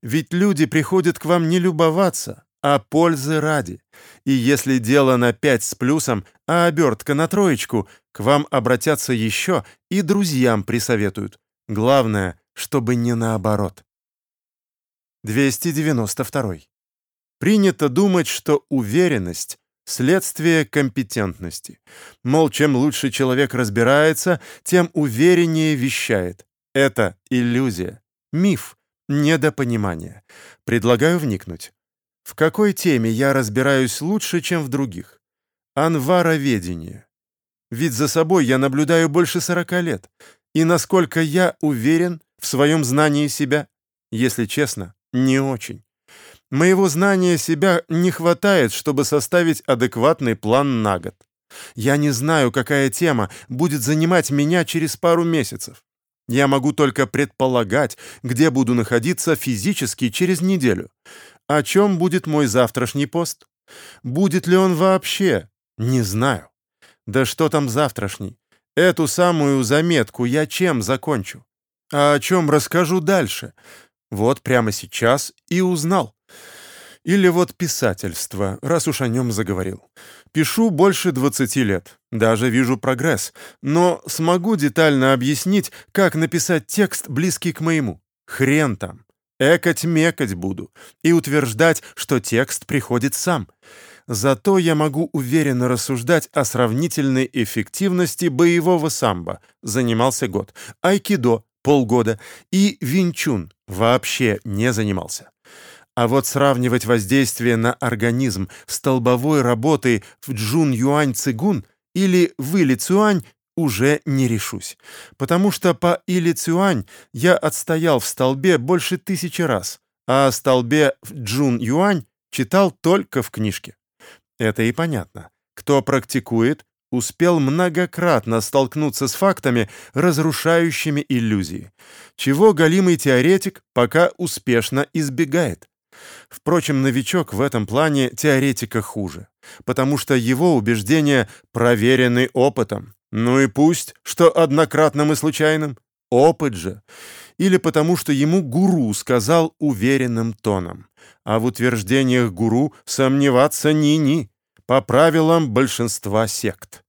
Ведь люди приходят к вам не любоваться, а пользы ради. И если дело на пять с плюсом, а обертка на троечку, к вам обратятся еще и друзьям присоветуют. Главное, чтобы не наоборот. 292. Принято думать, что уверенность — следствие компетентности. Мол, чем лучше человек разбирается, тем увереннее вещает. Это иллюзия, миф, недопонимание. Предлагаю вникнуть. В какой теме я разбираюсь лучше, чем в других? Анвароведение. Ведь за собой я наблюдаю больше 40 лет. И насколько я уверен в своем знании себя? Если честно, не очень. Моего знания себя не хватает, чтобы составить адекватный план на год. Я не знаю, какая тема будет занимать меня через пару месяцев. Я могу только предполагать, где буду находиться физически через неделю. О чем будет мой завтрашний пост? Будет ли он вообще? Не знаю. Да что там завтрашний? Эту самую заметку я чем закончу? А о чем расскажу дальше? Вот прямо сейчас и узнал. Или вот писательство, раз уж о нем заговорил. Пишу больше 20 лет, даже вижу прогресс, но смогу детально объяснить, как написать текст, близкий к моему. Хрен там. Экать-мекать буду и утверждать, что текст приходит сам. Зато я могу уверенно рассуждать о сравнительной эффективности боевого самбо. Занимался год. Айкидо полгода, и Винчун вообще не занимался. А вот сравнивать воздействие на организм столбовой работы в Джун-Юань-Цигун или в Или-Цюань уже не решусь, потому что по Или-Цюань я отстоял в столбе больше тысячи раз, а о столбе в Джун-Юань читал только в книжке. Это и понятно. Кто практикует, успел многократно столкнуться с фактами, разрушающими иллюзии, чего галимый теоретик пока успешно избегает. Впрочем, новичок в этом плане теоретика хуже, потому что его убеждения проверены опытом. Ну и пусть, что однократным и случайным. Опыт же. Или потому что ему гуру сказал уверенным тоном. А в утверждениях гуру сомневаться ни-ни, по правилам большинства сект.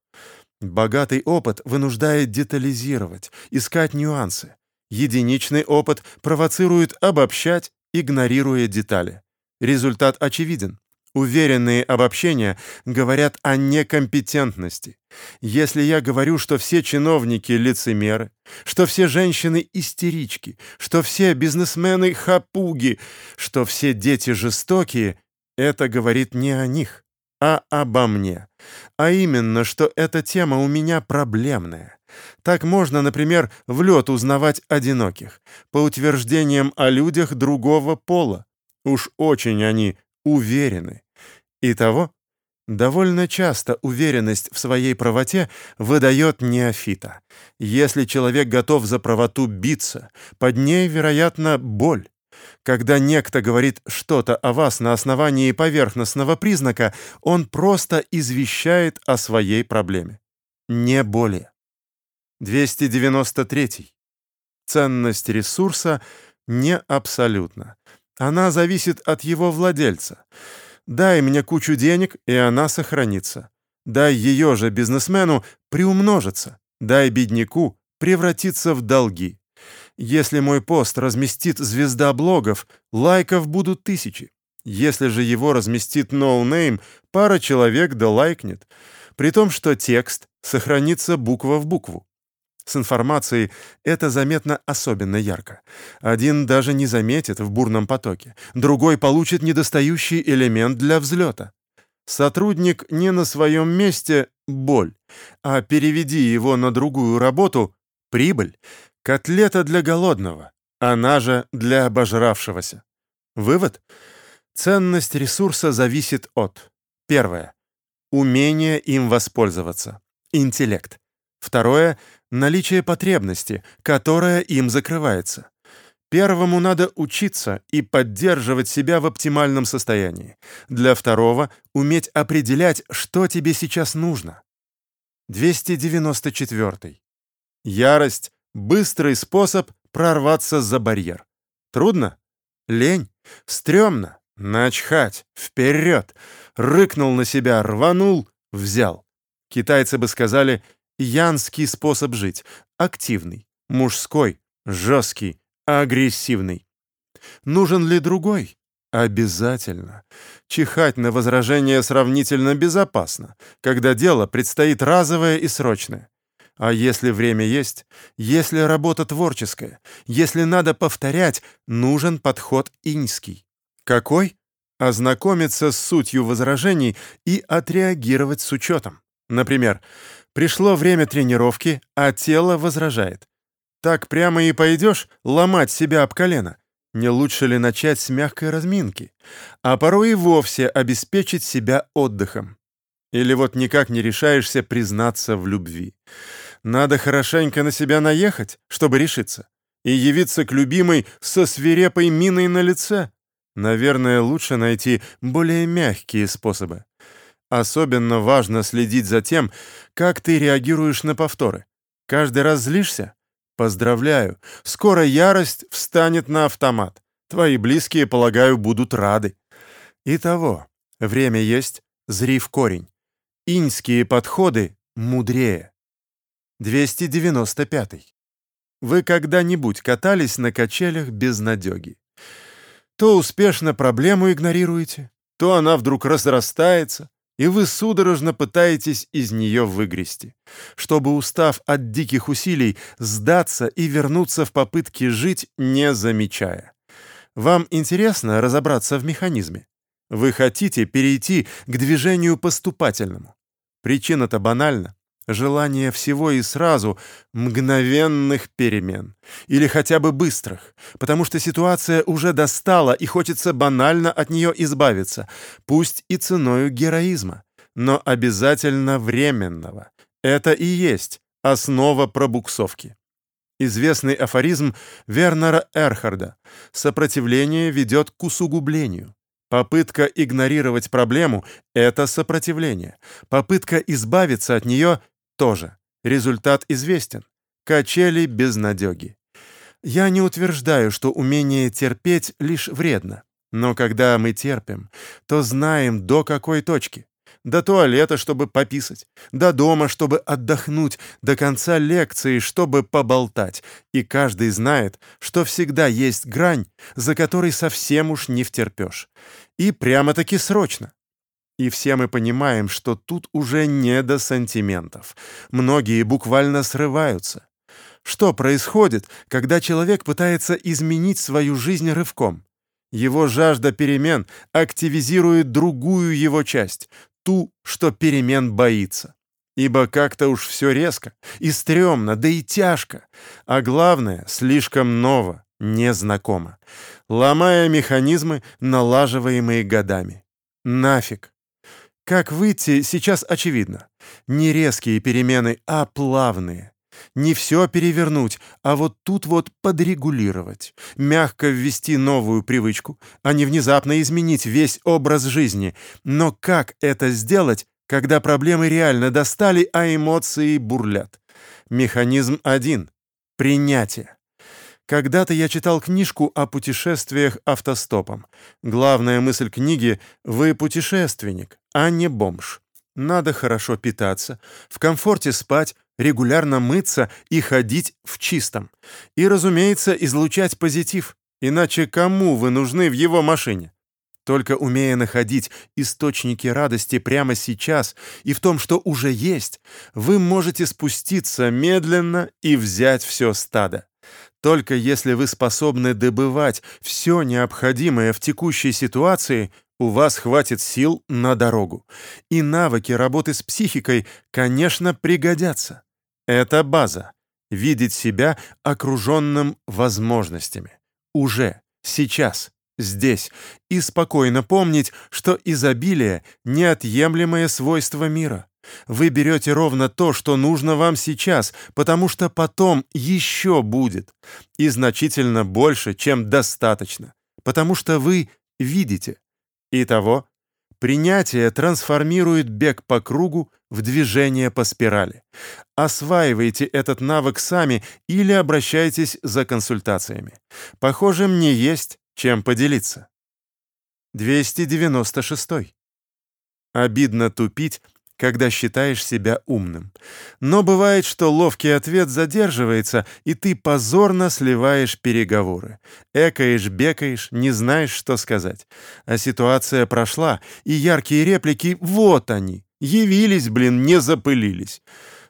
Богатый опыт вынуждает детализировать, искать нюансы. Единичный опыт провоцирует обобщать, игнорируя детали. Результат очевиден. Уверенные обобщения говорят о некомпетентности. Если я говорю, что все чиновники — лицемеры, что все женщины — истерички, что все бизнесмены — хапуги, что все дети жестокие, это говорит не о них а обо мне. А именно, что эта тема у меня проблемная. Так можно, например, в лед узнавать одиноких, по утверждениям о людях другого пола. Уж очень они уверены. Итого, довольно часто уверенность в своей правоте выдает неофита. Если человек готов за правоту биться, под ней, вероятно, боль. Когда некто говорит что-то о вас на основании поверхностного признака, он просто извещает о своей проблеме. Не более. 293. Ценность ресурса не абсолютна. Она зависит от его владельца. Дай мне кучу денег, и она сохранится. Дай ее же бизнесмену — приумножится. Дай бедняку — превратится в долги. Если мой пост разместит звезда блогов, лайков будут тысячи. Если же его разместит ноунейм, но пара человек да лайкнет. При том, что текст сохранится буква в букву. С информацией это заметно особенно ярко. Один даже не заметит в бурном потоке, другой получит недостающий элемент для взлета. Сотрудник не на своем месте – боль, а переведи его на другую работу – прибыль, котлета для голодного, она же для обожравшегося. Вывод – ценность ресурса зависит от Первое – умение им воспользоваться, интеллект. Второе – наличие потребности, которая им закрывается. Первому надо учиться и поддерживать себя в оптимальном состоянии. Для второго — уметь определять, что тебе сейчас нужно. 294. Ярость — быстрый способ прорваться за барьер. Трудно? Лень? Стремно? Начхать? Вперед! Рыкнул на себя, рванул, взял. Китайцы бы сказали янский способ жить, активный, мужской, жесткий, агрессивный. Нужен ли другой? Обязательно. Чихать на возражение сравнительно безопасно, когда дело предстоит разовое и срочное. А если время есть, если работа творческая, если надо повторять, нужен подход иньский. Какой? Ознакомиться с сутью возражений и отреагировать с учетом. Например, Пришло время тренировки, а тело возражает. Так прямо и пойдешь ломать себя об колено. Не лучше ли начать с мягкой разминки, а порой и вовсе обеспечить себя отдыхом? Или вот никак не решаешься признаться в любви. Надо хорошенько на себя наехать, чтобы решиться, и явиться к любимой со свирепой миной на лице. Наверное, лучше найти более мягкие способы. Особенно важно следить за тем, как ты реагируешь на повторы. Каждый раз злишься? Поздравляю, скоро ярость встанет на автомат. Твои близкие, полагаю, будут рады. Итого, время есть, зри в корень. Иньские подходы мудрее. 295. Вы когда-нибудь катались на качелях без надеги? То успешно проблему игнорируете, то она вдруг разрастается, и вы судорожно пытаетесь из нее выгрести, чтобы, устав от диких усилий, сдаться и вернуться в попытке жить, не замечая. Вам интересно разобраться в механизме? Вы хотите перейти к движению поступательному. Причина-то банальна. Желание всего и сразу мгновенных перемен. Или хотя бы быстрых. Потому что ситуация уже достала и хочется банально от нее избавиться. Пусть и ценою героизма. Но обязательно временного. Это и есть основа пробуксовки. Известный афоризм Вернера Эрхарда «Сопротивление ведет к усугублению». Попытка игнорировать проблему — это сопротивление. Попытка избавиться от нее тоже. Результат известен. Качели безнадеги. Я не утверждаю, что умение терпеть лишь вредно. Но когда мы терпим, то знаем до какой точки. До туалета, чтобы пописать, до дома, чтобы отдохнуть, до конца лекции, чтобы поболтать. И каждый знает, что всегда есть грань, за которой совсем уж не втерпешь. И прямо-таки срочно. И все мы понимаем, что тут уже не до сантиментов. Многие буквально срываются. Что происходит, когда человек пытается изменить свою жизнь рывком? Его жажда перемен активизирует другую его часть, ту, что перемен боится. Ибо как-то уж все резко, и стрёмно, да и тяжко. А главное, слишком ново, незнакомо. Ломая механизмы, налаживаемые годами. Нафиг. Как выйти, сейчас очевидно. Не резкие перемены, а плавные. Не все перевернуть, а вот тут вот подрегулировать. Мягко ввести новую привычку, а не внезапно изменить весь образ жизни. Но как это сделать, когда проблемы реально достали, а эмоции бурлят? Механизм один — принятие. Когда-то я читал книжку о путешествиях автостопом. Главная мысль книги — вы путешественник, а не бомж. Надо хорошо питаться, в комфорте спать, регулярно мыться и ходить в чистом. И, разумеется, излучать позитив. Иначе кому вы нужны в его машине? Только умея находить источники радости прямо сейчас и в том, что уже есть, вы можете спуститься медленно и взять все стадо. Только если вы способны добывать все необходимое в текущей ситуации, у вас хватит сил на дорогу. И навыки работы с психикой, конечно, пригодятся. Это база. Видеть себя окруженным возможностями. Уже, сейчас здесь, и спокойно помнить, что изобилие — неотъемлемое свойство мира. Вы берете ровно то, что нужно вам сейчас, потому что потом еще будет, и значительно больше, чем достаточно, потому что вы видите. Итого, принятие трансформирует бег по кругу в движение по спирали. Осваивайте этот навык сами или обращайтесь за консультациями. Похоже, мне есть чем поделиться. 296. Обидно тупить, когда считаешь себя умным. Но бывает, что ловкий ответ задерживается, и ты позорно сливаешь переговоры. Экаешь, бекаешь, не знаешь, что сказать. А ситуация прошла, и яркие реплики — вот они. Явились, блин, не запылились.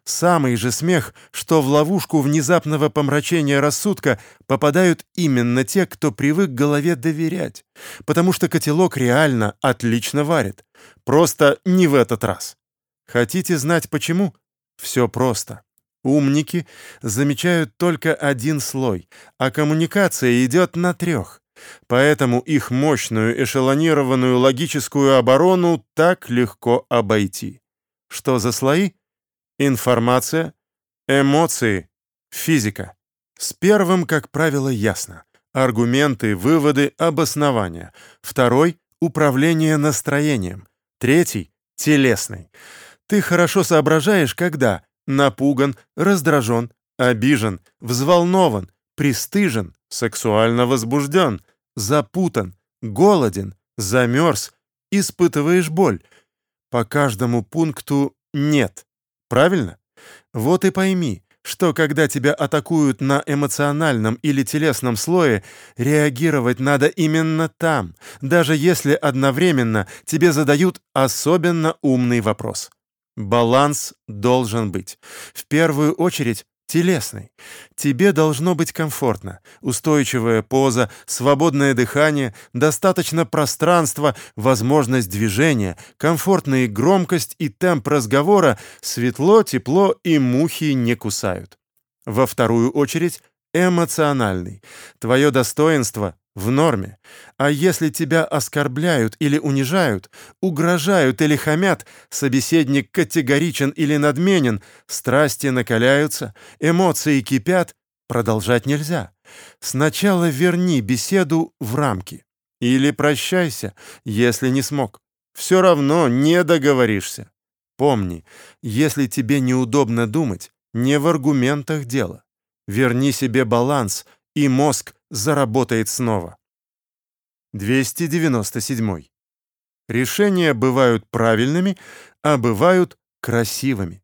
Самый же смех, что в ловушку внезапного помрачения рассудка попадают именно те, кто привык голове доверять, потому что котелок реально отлично варит. Просто не в этот раз. Хотите знать почему? Все просто. Умники замечают только один слой, а коммуникация идет на трех. Поэтому их мощную эшелонированную логическую оборону так легко обойти. Что за слои? Информация, эмоции, физика. С первым, как правило, ясно. Аргументы, выводы, обоснования. Второй — управление настроением. Третий — телесный. Ты хорошо соображаешь, когда напуган, раздражен, обижен, взволнован, пристыжен, сексуально возбужден, запутан, голоден, замерз, испытываешь боль. По каждому пункту «нет». Правильно? Вот и пойми, что когда тебя атакуют на эмоциональном или телесном слое, реагировать надо именно там, даже если одновременно тебе задают особенно умный вопрос. Баланс должен быть. В первую очередь телесный. Тебе должно быть комфортно. Устойчивая поза, свободное дыхание, достаточно пространства, возможность движения, комфортная громкость и темп разговора, светло, тепло и мухи не кусают. Во вторую очередь эмоциональный. Твое достоинство в норме. А если тебя оскорбляют или унижают, угрожают или хамят, собеседник категоричен или надменен, страсти накаляются, эмоции кипят, продолжать нельзя. Сначала верни беседу в рамки. Или прощайся, если не смог. Все равно не договоришься. Помни, если тебе неудобно думать, не в аргументах дело. Верни себе баланс, и мозг заработает снова. 297. Решения бывают правильными, а бывают красивыми.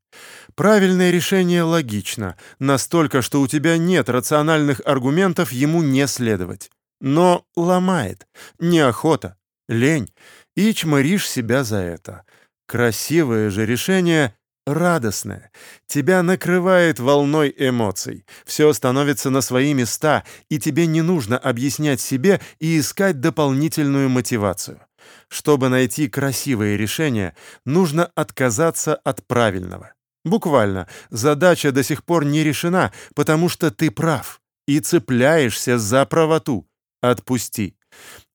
Правильное решение логично, настолько, что у тебя нет рациональных аргументов ему не следовать. Но ломает, неохота, лень, и чморишь себя за это. Красивое же решение радостное. Тебя накрывает волной эмоций. Все становится на свои места, и тебе не нужно объяснять себе и искать дополнительную мотивацию. Чтобы найти красивое решение, нужно отказаться от правильного. Буквально, задача до сих пор не решена, потому что ты прав и цепляешься за правоту. Отпусти.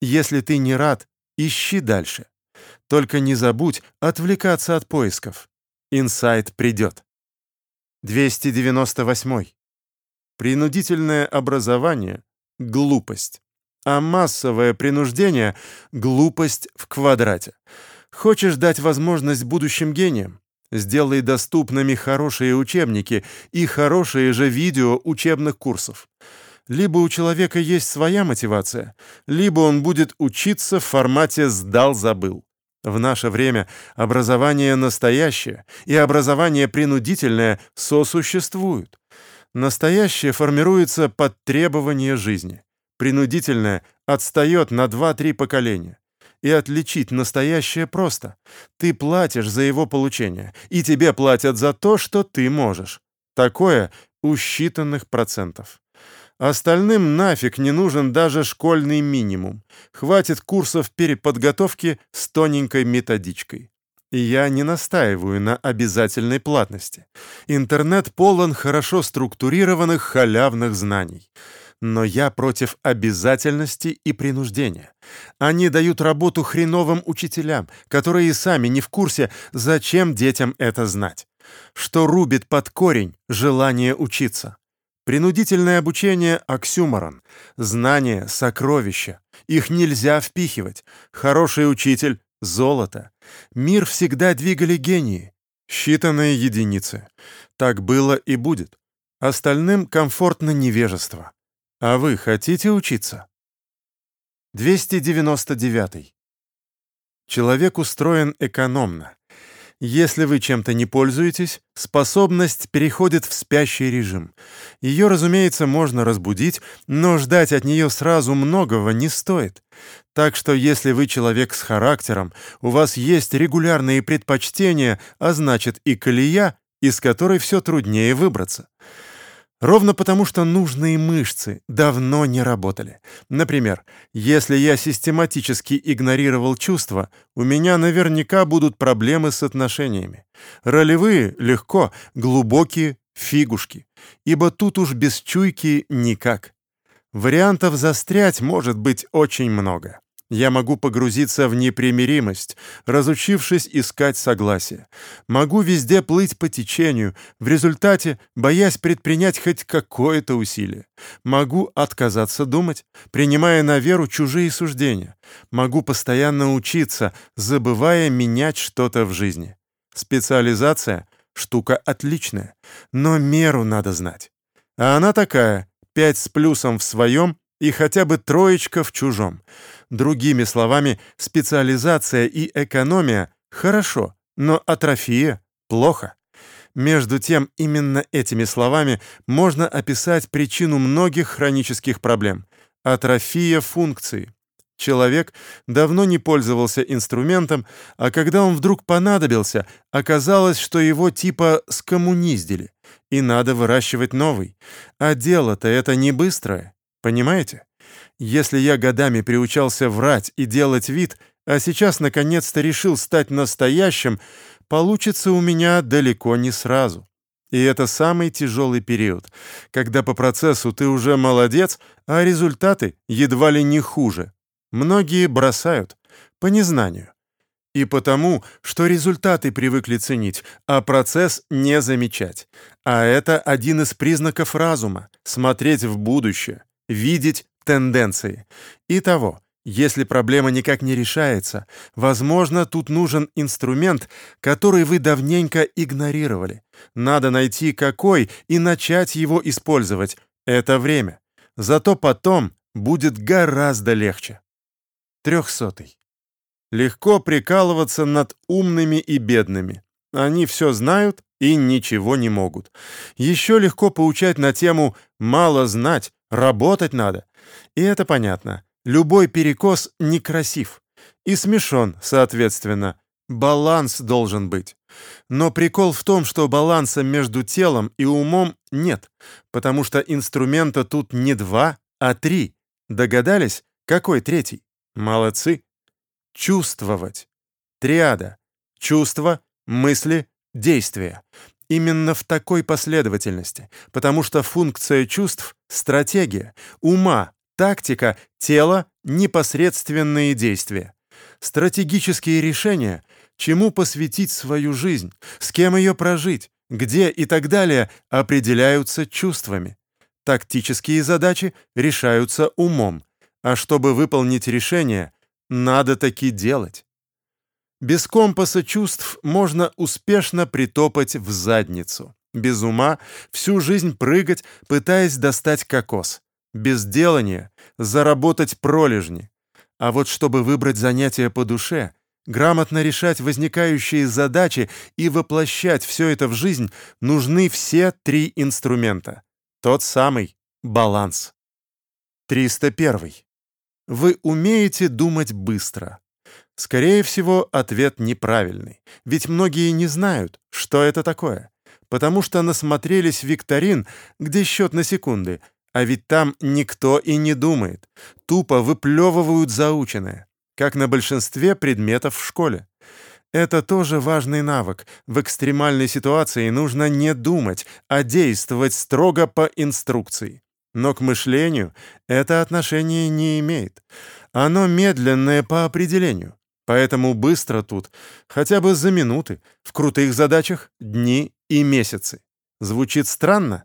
Если ты не рад, ищи дальше. Только не забудь отвлекаться от поисков. Инсайт придет. 298. Принудительное образование — глупость, а массовое принуждение — глупость в квадрате. Хочешь дать возможность будущим гениям? Сделай доступными хорошие учебники и хорошие же видео учебных курсов. Либо у человека есть своя мотивация, либо он будет учиться в формате «сдал-забыл». В наше время образование настоящее и образование принудительное сосуществуют. Настоящее формируется под требования жизни. Принудительное отстает на 2-3 поколения. и отличить настоящее просто. Ты платишь за его получение, и тебе платят за то, что ты можешь. Такое у считанных процентов. Остальным нафиг не нужен даже школьный минимум. Хватит курсов переподготовки с тоненькой методичкой. И я не настаиваю на обязательной платности. Интернет полон хорошо структурированных халявных знаний. Но я против обязательности и принуждения. Они дают работу хреновым учителям, которые сами не в курсе, зачем детям это знать. Что рубит под корень желание учиться. Принудительное обучение — оксюморон. Знание — сокровища. Их нельзя впихивать. Хороший учитель — золото. Мир всегда двигали гении. Считанные единицы. Так было и будет. Остальным комфортно невежество. А вы хотите учиться? 299. Человек устроен экономно. Если вы чем-то не пользуетесь, способность переходит в спящий режим. Ее, разумеется, можно разбудить, но ждать от нее сразу многого не стоит. Так что если вы человек с характером, у вас есть регулярные предпочтения, а значит и колея, из которой все труднее выбраться. Ровно потому, что нужные мышцы давно не работали. Например, если я систематически игнорировал чувства, у меня наверняка будут проблемы с отношениями. Ролевые — легко, глубокие — фигушки. Ибо тут уж без чуйки никак. Вариантов застрять может быть очень много я могу погрузиться в непримиримость, разучившись искать согласие. Могу везде плыть по течению, в результате боясь предпринять хоть какое-то усилие. Могу отказаться думать, принимая на веру чужие суждения. Могу постоянно учиться, забывая менять что-то в жизни. Специализация — штука отличная, но меру надо знать. А она такая — пять с плюсом в своем и хотя бы троечка в чужом. Другими словами, специализация и экономия – хорошо, но атрофия – плохо. Между тем, именно этими словами можно описать причину многих хронических проблем – атрофия функции. Человек давно не пользовался инструментом, а когда он вдруг понадобился, оказалось, что его типа скоммуниздили, и надо выращивать новый. А дело-то это не быстрое. Понимаете? Если я годами приучался врать и делать вид, а сейчас наконец-то решил стать настоящим, получится у меня далеко не сразу. И это самый тяжелый период, когда по процессу ты уже молодец, а результаты едва ли не хуже. Многие бросают по незнанию. И потому, что результаты привыкли ценить, а процесс не замечать. А это один из признаков разума — смотреть в будущее видеть тенденции. Итого, если проблема никак не решается, возможно, тут нужен инструмент, который вы давненько игнорировали. Надо найти какой и начать его использовать. Это время. Зато потом будет гораздо легче. Трехсотый. Легко прикалываться над умными и бедными. Они все знают и ничего не могут. Еще легко поучать на тему «мало знать, Работать надо. И это понятно. Любой перекос некрасив. И смешон, соответственно. Баланс должен быть. Но прикол в том, что баланса между телом и умом нет, потому что инструмента тут не два, а три. Догадались, какой третий? Молодцы. Чувствовать. Триада. Чувства, мысли, действия. Именно в такой последовательности, потому что функция чувств — стратегия, ума, тактика, тела — непосредственные действия. Стратегические решения — чему посвятить свою жизнь, с кем ее прожить, где и так далее — определяются чувствами. Тактические задачи решаются умом, а чтобы выполнить решение, надо таки делать. Без компаса чувств можно успешно притопать в задницу. Без ума всю жизнь прыгать, пытаясь достать кокос. Без делания заработать пролежни. А вот чтобы выбрать занятие по душе, грамотно решать возникающие задачи и воплощать все это в жизнь, нужны все три инструмента. Тот самый баланс. 301. Вы умеете думать быстро. Скорее всего, ответ неправильный, ведь многие не знают, что это такое, потому что насмотрелись викторин, где счет на секунды, а ведь там никто и не думает, тупо выплевывают заученное, как на большинстве предметов в школе. Это тоже важный навык. В экстремальной ситуации нужно не думать, а действовать строго по инструкции. Но к мышлению это отношение не имеет. Оно медленное по определению. Поэтому быстро тут, хотя бы за минуты, в крутых задачах — дни и месяцы. Звучит странно?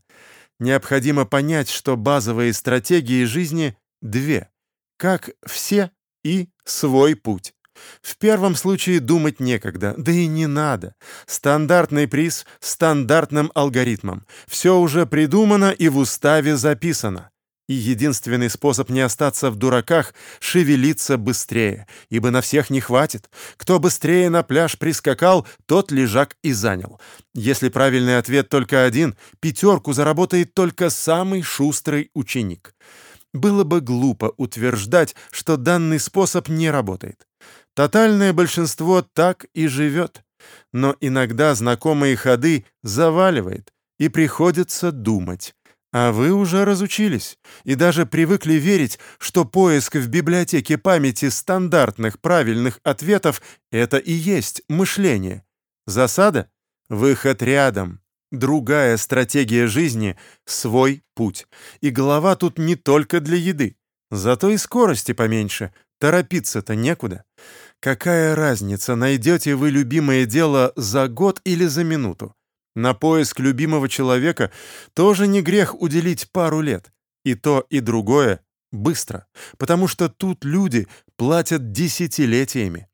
Необходимо понять, что базовые стратегии жизни две, как все и свой путь. В первом случае думать некогда, да и не надо. Стандартный приз стандартным алгоритмом. Все уже придумано и в уставе записано. И единственный способ не остаться в дураках — шевелиться быстрее, ибо на всех не хватит. Кто быстрее на пляж прискакал, тот лежак и занял. Если правильный ответ только один, пятерку заработает только самый шустрый ученик. Было бы глупо утверждать, что данный способ не работает. Тотальное большинство так и живет. Но иногда знакомые ходы заваливает, и приходится думать. А вы уже разучились и даже привыкли верить, что поиск в библиотеке памяти стандартных правильных ответов — это и есть мышление. Засада? Выход рядом. Другая стратегия жизни — свой путь. И голова тут не только для еды. Зато и скорости поменьше. Торопиться-то некуда. Какая разница, найдете вы любимое дело за год или за минуту? На поиск любимого человека тоже не грех уделить пару лет. И то, и другое быстро, потому что тут люди платят десятилетиями.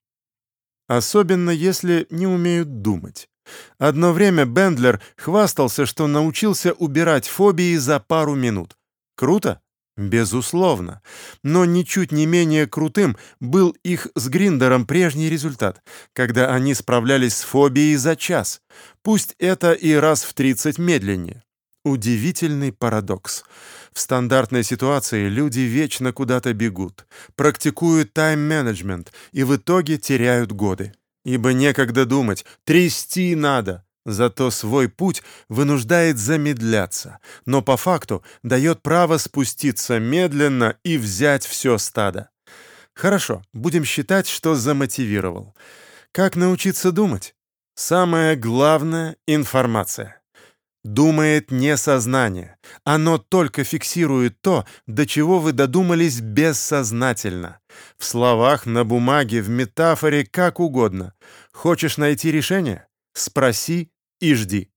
Особенно если не умеют думать. Одно время Бендлер хвастался, что научился убирать фобии за пару минут. Круто? Безусловно. Но ничуть не менее крутым был их с Гриндером прежний результат, когда они справлялись с фобией за час. Пусть это и раз в 30 медленнее. Удивительный парадокс. В стандартной ситуации люди вечно куда-то бегут, практикуют тайм-менеджмент и в итоге теряют годы. Ибо некогда думать, трясти надо, Зато свой путь вынуждает замедляться, но по факту дает право спуститься медленно и взять все стадо. Хорошо, будем считать, что замотивировал. Как научиться думать? Самое главное — информация. Думает не сознание. Оно только фиксирует то, до чего вы додумались бессознательно. В словах, на бумаге, в метафоре, как угодно. Хочешь найти решение? Спроси и жди.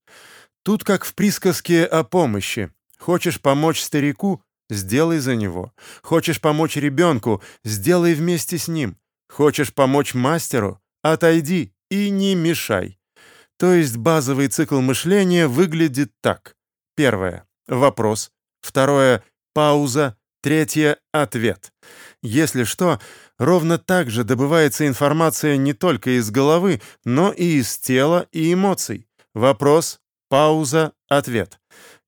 Тут как в присказке о помощи. Хочешь помочь старику — сделай за него. Хочешь помочь ребенку — сделай вместе с ним. Хочешь помочь мастеру — отойди и не мешай. То есть базовый цикл мышления выглядит так. Первое — вопрос. Второе — пауза. Третье — ответ. Если что, ровно так же добывается информация не только из головы, но и из тела и эмоций. Вопрос, пауза, ответ.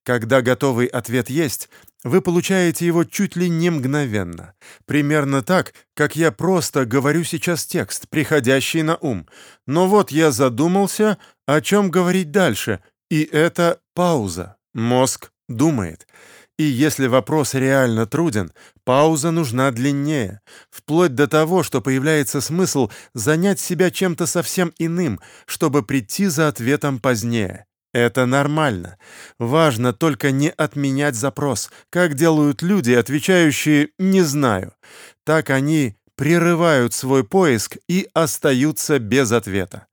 Когда готовый ответ есть, вы получаете его чуть ли не мгновенно. Примерно так, как я просто говорю сейчас текст, приходящий на ум. Но вот я задумался, о чем говорить дальше, и это пауза. Мозг думает. И если вопрос реально труден, пауза нужна длиннее, вплоть до того, что появляется смысл занять себя чем-то совсем иным, чтобы прийти за ответом позднее. Это нормально. Важно только не отменять запрос, как делают люди, отвечающие «не знаю». Так они прерывают свой поиск и остаются без ответа.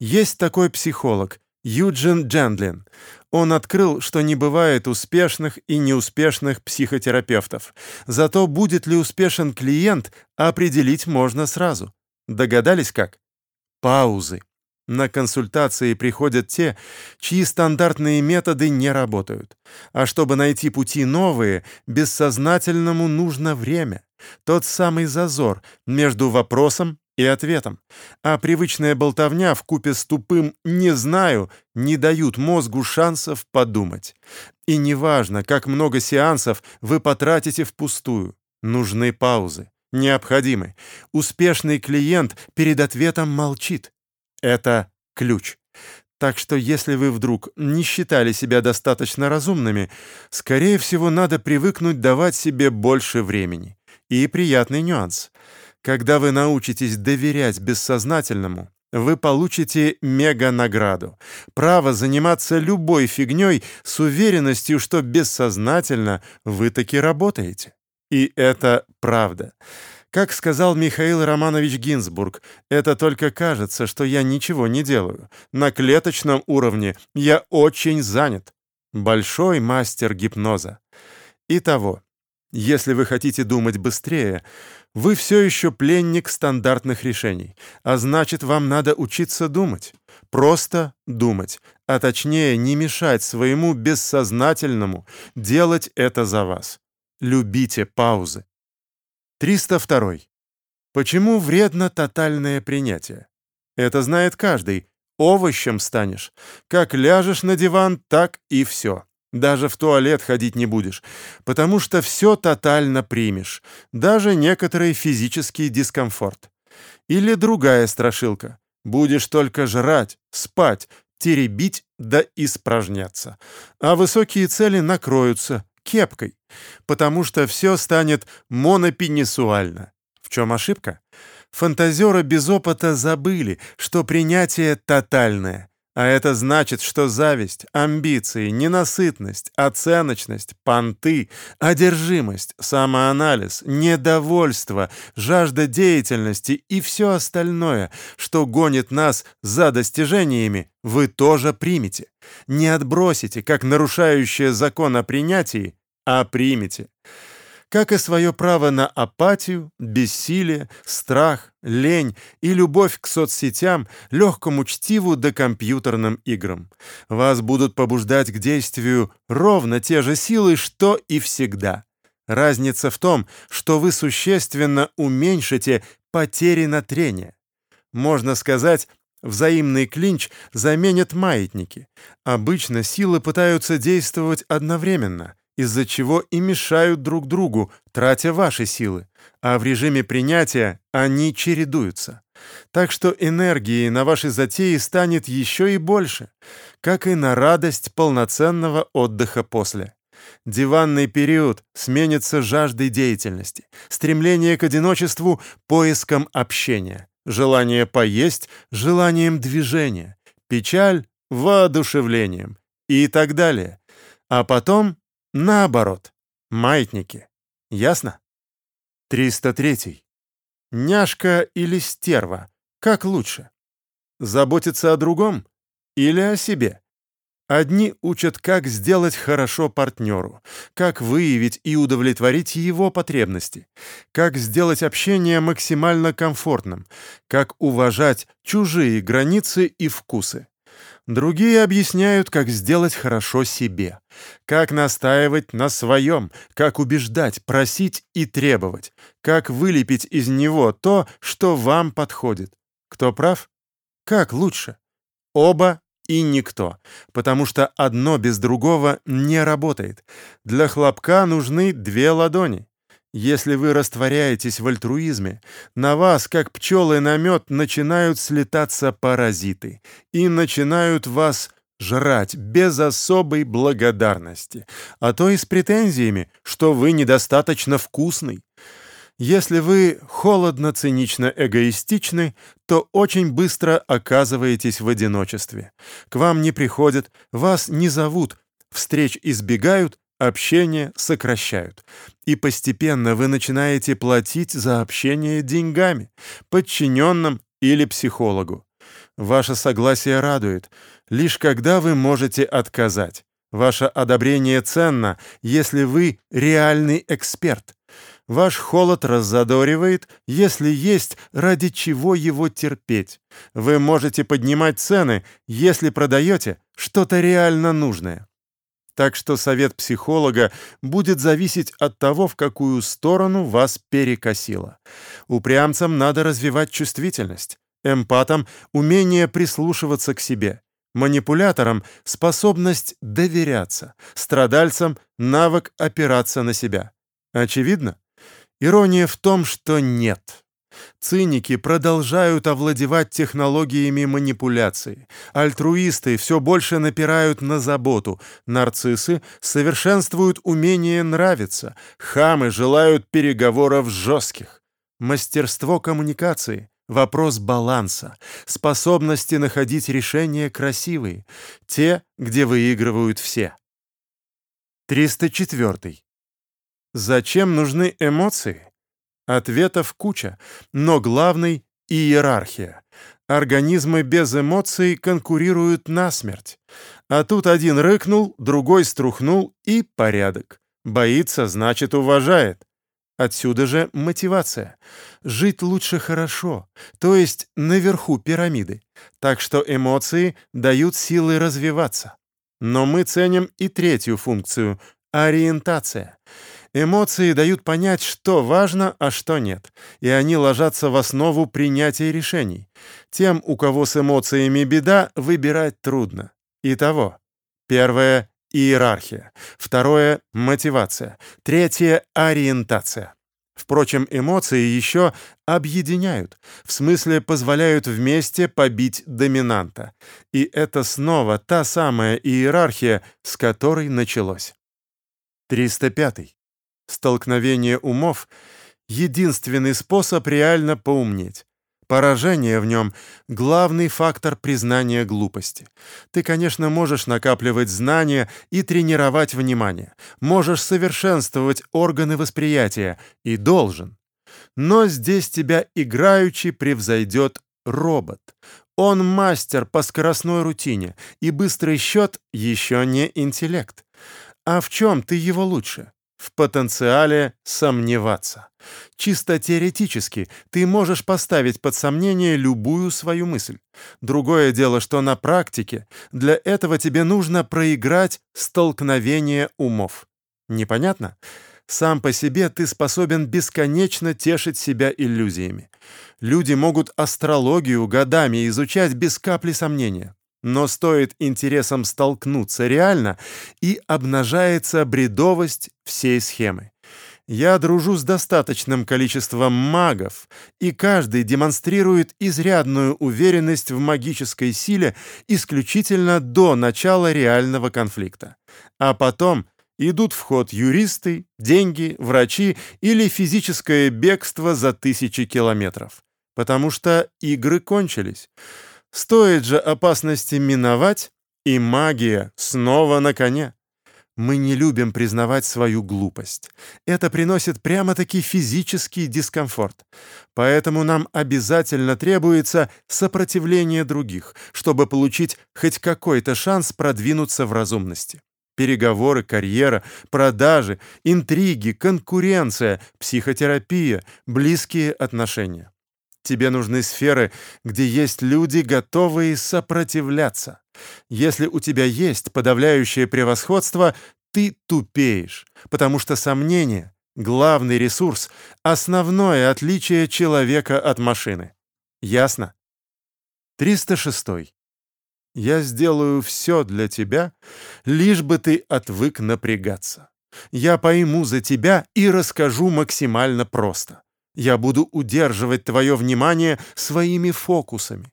Есть такой психолог Юджин Джендлин. Он открыл, что не бывает успешных и неуспешных психотерапевтов. Зато будет ли успешен клиент, определить можно сразу. Догадались как? Паузы. На консультации приходят те, чьи стандартные методы не работают. А чтобы найти пути новые, бессознательному нужно время. Тот самый зазор между вопросом и ответом. А привычная болтовня в купе с тупым «не знаю» не дают мозгу шансов подумать. И неважно, как много сеансов вы потратите впустую, нужны паузы. необходимы. Успешный клиент перед ответом молчит. Это ключ. Так что если вы вдруг не считали себя достаточно разумными, скорее всего, надо привыкнуть давать себе больше времени. И приятный нюанс. Когда вы научитесь доверять бессознательному, вы получите мега-награду. Право заниматься любой фигней с уверенностью, что бессознательно вы таки работаете. И это правда. Как сказал Михаил Романович Гинзбург, это только кажется, что я ничего не делаю. На клеточном уровне я очень занят. Большой мастер гипноза. Итого, если вы хотите думать быстрее, вы все еще пленник стандартных решений, а значит, вам надо учиться думать. Просто думать, а точнее не мешать своему бессознательному делать это за вас. Любите паузы. 302. Почему вредно тотальное принятие? Это знает каждый. Овощем станешь. Как ляжешь на диван, так и все. Даже в туалет ходить не будешь, потому что все тотально примешь, даже некоторый физический дискомфорт. Или другая страшилка. Будешь только жрать, спать, теребить да испражняться. А высокие цели накроются кепкой, потому что все станет монопенисуально. В чем ошибка? Фантазеры без опыта забыли, что принятие тотальное. А это значит, что зависть, амбиции, ненасытность, оценочность, понты, одержимость, самоанализ, недовольство, жажда деятельности и все остальное, что гонит нас за достижениями, вы тоже примете. Не отбросите, как нарушающее закон о принятии, а примете как и свое право на апатию, бессилие, страх, лень и любовь к соцсетям, легкому чтиву да компьютерным играм. Вас будут побуждать к действию ровно те же силы, что и всегда. Разница в том, что вы существенно уменьшите потери на трение. Можно сказать, Взаимный клинч заменят маятники. Обычно силы пытаются действовать одновременно, из-за чего и мешают друг другу, тратя ваши силы, а в режиме принятия они чередуются. Так что энергии на ваши затеи станет еще и больше, как и на радость полноценного отдыха после. Диванный период сменится жаждой деятельности, стремление к одиночеству — поиском общения, желание поесть — желанием движения, печаль — воодушевлением и так далее. А потом Наоборот. Маятники. Ясно? 303. Няшка или стерва? Как лучше? Заботиться о другом или о себе? Одни учат, как сделать хорошо партнеру, как выявить и удовлетворить его потребности, как сделать общение максимально комфортным, как уважать чужие границы и вкусы. Другие объясняют, как сделать хорошо себе, как настаивать на своем, как убеждать, просить и требовать, как вылепить из него то, что вам подходит. Кто прав? Как лучше? Оба и никто, потому что одно без другого не работает. Для хлопка нужны две ладони. Если вы растворяетесь в альтруизме, на вас, как пчелы на мед, начинают слетаться паразиты и начинают вас жрать без особой благодарности, а то и с претензиями, что вы недостаточно вкусный. Если вы холодно-цинично эгоистичны, то очень быстро оказываетесь в одиночестве. К вам не приходят, вас не зовут, встреч избегают, Общение сокращают. И постепенно вы начинаете платить за общение деньгами, подчиненным или психологу. Ваше согласие радует, лишь когда вы можете отказать. Ваше одобрение ценно, если вы реальный эксперт. Ваш холод раззадоривает, если есть ради чего его терпеть. Вы можете поднимать цены, если продаете что-то реально нужное. Так что совет психолога будет зависеть от того, в какую сторону вас перекосило. Упрямцам надо развивать чувствительность, эмпатам — умение прислушиваться к себе, манипуляторам — способность доверяться, страдальцам — навык опираться на себя. Очевидно? Ирония в том, что нет. Циники продолжают овладевать технологиями манипуляции. Альтруисты все больше напирают на заботу. Нарциссы совершенствуют умение нравиться. Хамы желают переговоров жестких. Мастерство коммуникации — вопрос баланса, способности находить решения красивые, те, где выигрывают все. 304. Зачем нужны эмоции? Ответов куча, но главный — иерархия. Организмы без эмоций конкурируют насмерть. А тут один рыкнул, другой струхнул, и порядок. Боится, значит, уважает. Отсюда же мотивация. Жить лучше хорошо, то есть наверху пирамиды. Так что эмоции дают силы развиваться. Но мы ценим и третью функцию — ориентация. Эмоции дают понять, что важно, а что нет, и они ложатся в основу принятия решений. Тем, у кого с эмоциями беда, выбирать трудно. Итого, первое — иерархия, второе — мотивация, третье — ориентация. Впрочем, эмоции еще объединяют, в смысле позволяют вместе побить доминанта. И это снова та самая иерархия, с которой началось. 305. Столкновение умов — единственный способ реально поумнеть. Поражение в нем — главный фактор признания глупости. Ты, конечно, можешь накапливать знания и тренировать внимание, можешь совершенствовать органы восприятия и должен. Но здесь тебя играючи превзойдет робот. Он мастер по скоростной рутине, и быстрый счет еще не интеллект. А в чем ты его лучше? В потенциале сомневаться. Чисто теоретически ты можешь поставить под сомнение любую свою мысль. Другое дело, что на практике для этого тебе нужно проиграть столкновение умов. Непонятно? Сам по себе ты способен бесконечно тешить себя иллюзиями. Люди могут астрологию годами изучать без капли сомнения. Но стоит интересам столкнуться реально, и обнажается бредовость всей схемы. Я дружу с достаточным количеством магов, и каждый демонстрирует изрядную уверенность в магической силе исключительно до начала реального конфликта. А потом идут в ход юристы, деньги, врачи или физическое бегство за тысячи километров. Потому что игры кончились. Стоит же опасности миновать, и магия снова на коне. Мы не любим признавать свою глупость. Это приносит прямо-таки физический дискомфорт. Поэтому нам обязательно требуется сопротивление других, чтобы получить хоть какой-то шанс продвинуться в разумности. Переговоры, карьера, продажи, интриги, конкуренция, психотерапия, близкие отношения. Тебе нужны сферы, где есть люди, готовые сопротивляться. Если у тебя есть подавляющее превосходство, ты тупеешь, потому что сомнение — главный ресурс, основное отличие человека от машины. Ясно? 306. Я сделаю все для тебя, лишь бы ты отвык напрягаться. Я пойму за тебя и расскажу максимально просто. Я буду удерживать твое внимание своими фокусами.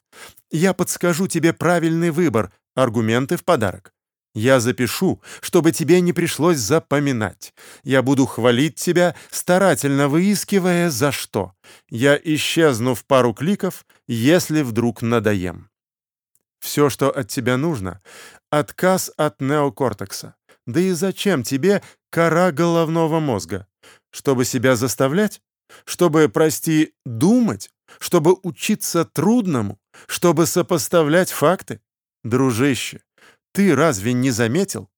Я подскажу тебе правильный выбор, аргументы в подарок. Я запишу, чтобы тебе не пришлось запоминать. Я буду хвалить тебя, старательно выискивая за что. Я исчезну в пару кликов, если вдруг надоем. Все, что от тебя нужно — отказ от неокортекса. Да и зачем тебе кора головного мозга? Чтобы себя заставлять? Чтобы, прости, думать, чтобы учиться трудному, чтобы сопоставлять факты? Дружище, ты разве не заметил?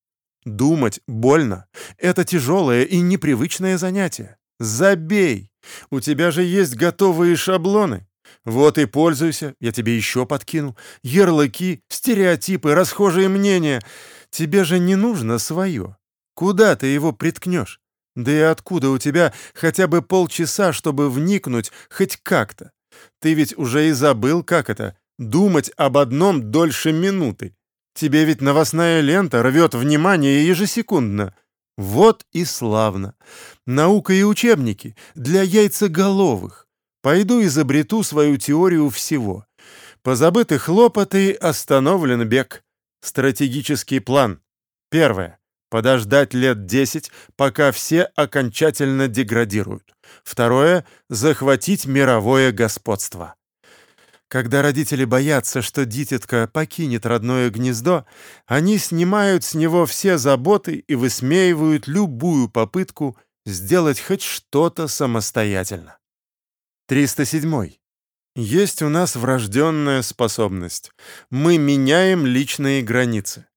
Думать больно. Это тяжелое и непривычное занятие. Забей! У тебя же есть готовые шаблоны. Вот и пользуйся, я тебе еще подкину. Ярлыки, стереотипы, расхожие мнения. Тебе же не нужно свое. Куда ты его приткнешь? Да и откуда у тебя хотя бы полчаса, чтобы вникнуть хоть как-то? Ты ведь уже и забыл, как это — думать об одном дольше минуты. Тебе ведь новостная лента рвет внимание ежесекундно. Вот и славно. Наука и учебники для яйцеголовых. Пойду изобрету свою теорию всего. Позабыты хлопоты, остановлен бег. Стратегический план. Первое. Подождать лет 10, пока все окончательно деградируют. Второе — захватить мировое господство. Когда родители боятся, что дитятка покинет родное гнездо, они снимают с него все заботы и высмеивают любую попытку сделать хоть что-то самостоятельно. 307. Есть у нас врожденная способность. Мы меняем личные границы.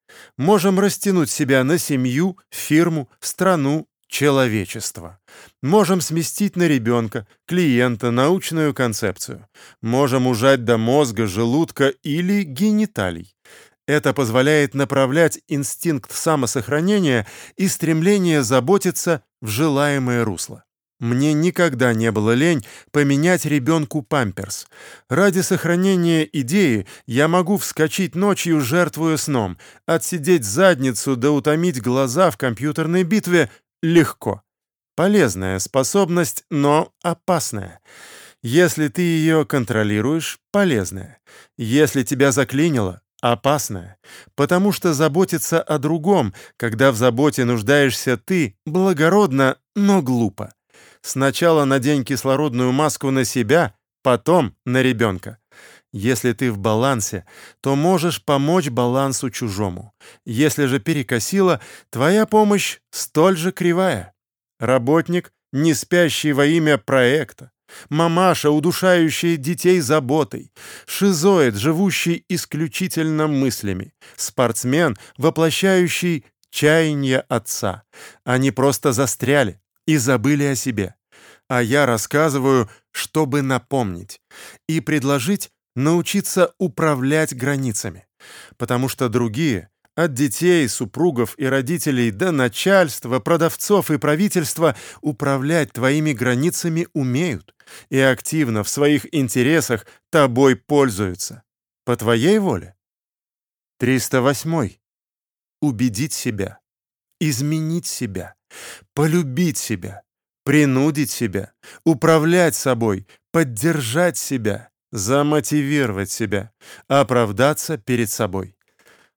Можем растянуть себя на семью, фирму, страну, человечество. Можем сместить на ребенка, клиента, научную концепцию. Можем ужать до мозга, желудка или гениталий. Это позволяет направлять инстинкт самосохранения и стремление заботиться в желаемое русло. Мне никогда не было лень поменять ребенку памперс. Ради сохранения идеи я могу вскочить ночью, жертвуя сном, отсидеть задницу да утомить глаза в компьютерной битве легко. Полезная способность, но опасная. Если ты ее контролируешь, полезная. Если тебя заклинило, опасная. Потому что заботиться о другом, когда в заботе нуждаешься ты, благородно, но глупо. Сначала надень кислородную маску на себя, потом на ребенка. Если ты в балансе, то можешь помочь балансу чужому. Если же перекосило, твоя помощь столь же кривая. Работник, не спящий во имя проекта. Мамаша, удушающая детей заботой. Шизоид, живущий исключительно мыслями. Спортсмен, воплощающий чаяние отца. Они просто застряли и забыли о себе. А я рассказываю, чтобы напомнить и предложить научиться управлять границами, потому что другие, от детей, супругов и родителей до начальства, продавцов и правительства, управлять твоими границами умеют и активно в своих интересах тобой пользуются. По твоей воле. 308. Убедить себя, изменить себя, полюбить себя, принудить себя, управлять собой, поддержать себя, замотивировать себя, оправдаться перед собой.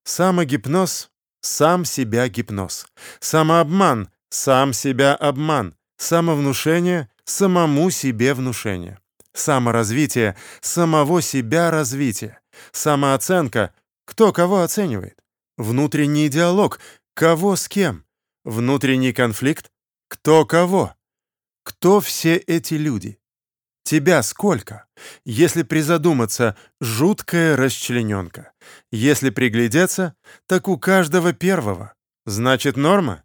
Самогипноз — сам себя гипноз. Самообман — сам себя обман. Самовнушение — самому себе внушение. Саморазвитие — самого себя развитие. Самооценка — кто кого оценивает. Внутренний диалог — кого с кем. Внутренний конфликт — кто кого. Кто все эти люди? Тебя сколько? Если призадуматься, жуткая расчлененка. Если приглядеться, так у каждого первого. Значит, норма?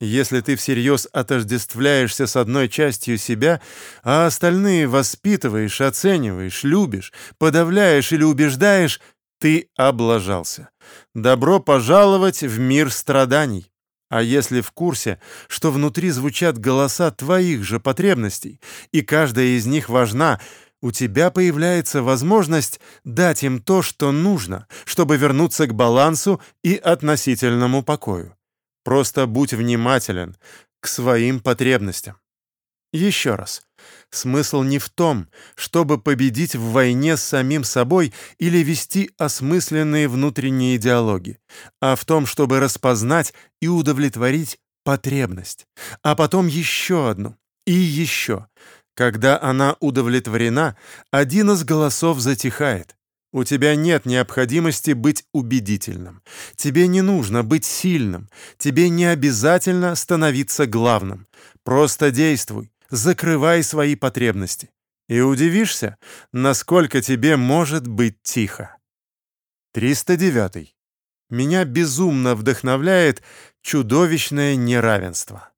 Если ты всерьез отождествляешься с одной частью себя, а остальные воспитываешь, оцениваешь, любишь, подавляешь или убеждаешь, ты облажался. Добро пожаловать в мир страданий. А если в курсе, что внутри звучат голоса твоих же потребностей, и каждая из них важна, у тебя появляется возможность дать им то, что нужно, чтобы вернуться к балансу и относительному покою. Просто будь внимателен к своим потребностям. Еще раз. Смысл не в том, чтобы победить в войне с самим собой или вести осмысленные внутренние диалоги, а в том, чтобы распознать и удовлетворить потребность, а потом еще одну и еще. Когда она удовлетворена, один из голосов затихает. У тебя нет необходимости быть убедительным. Тебе не нужно быть сильным. Тебе не обязательно становиться главным. Просто действуй, закрывай свои потребности. И удивишься, насколько тебе может быть тихо. 309. Меня безумно вдохновляет чудовищное неравенство.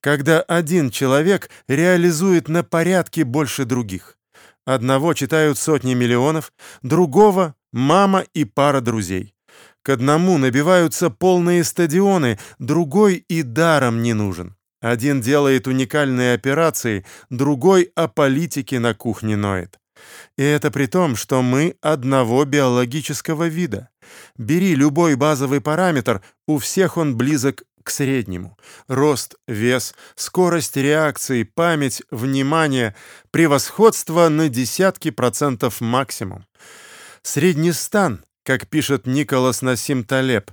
Когда один человек реализует на порядке больше других. Одного читают сотни миллионов, другого — мама и пара друзей. К одному набиваются полные стадионы, другой и даром не нужен. Один делает уникальные операции, другой о политике на кухне ноет. И это при том, что мы одного биологического вида. Бери любой базовый параметр, у всех он близок к среднему. Рост, вес, скорость реакции, память, внимание, превосходство на десятки процентов максимум. Средний стан, как пишет Николас Насим Талеб,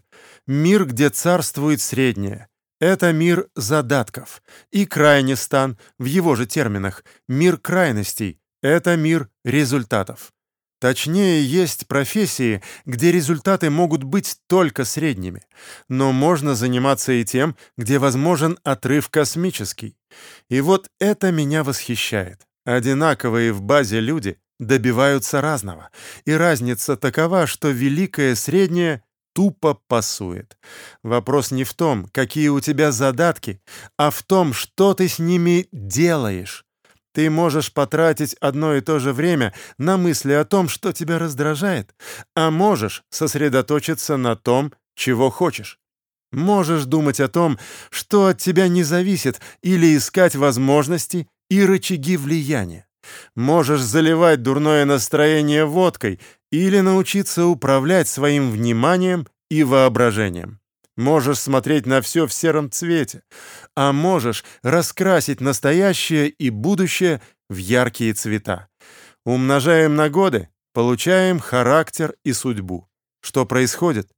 мир, где царствует среднее. Это мир задатков. И крайний стан, в его же терминах, мир крайностей. Это мир результатов. Точнее, есть профессии, где результаты могут быть только средними, но можно заниматься и тем, где возможен отрыв космический. И вот это меня восхищает. Одинаковые в базе люди добиваются разного, и разница такова, что великое среднее тупо пасует. Вопрос не в том, какие у тебя задатки, а в том, что ты с ними делаешь. Ты можешь потратить одно и то же время на мысли о том, что тебя раздражает, а можешь сосредоточиться на том, чего хочешь. Можешь думать о том, что от тебя не зависит, или искать возможности и рычаги влияния. Можешь заливать дурное настроение водкой или научиться управлять своим вниманием и воображением. Можешь смотреть на все в сером цвете, а можешь раскрасить настоящее и будущее в яркие цвета. Умножаем на годы, получаем характер и судьбу. Что происходит?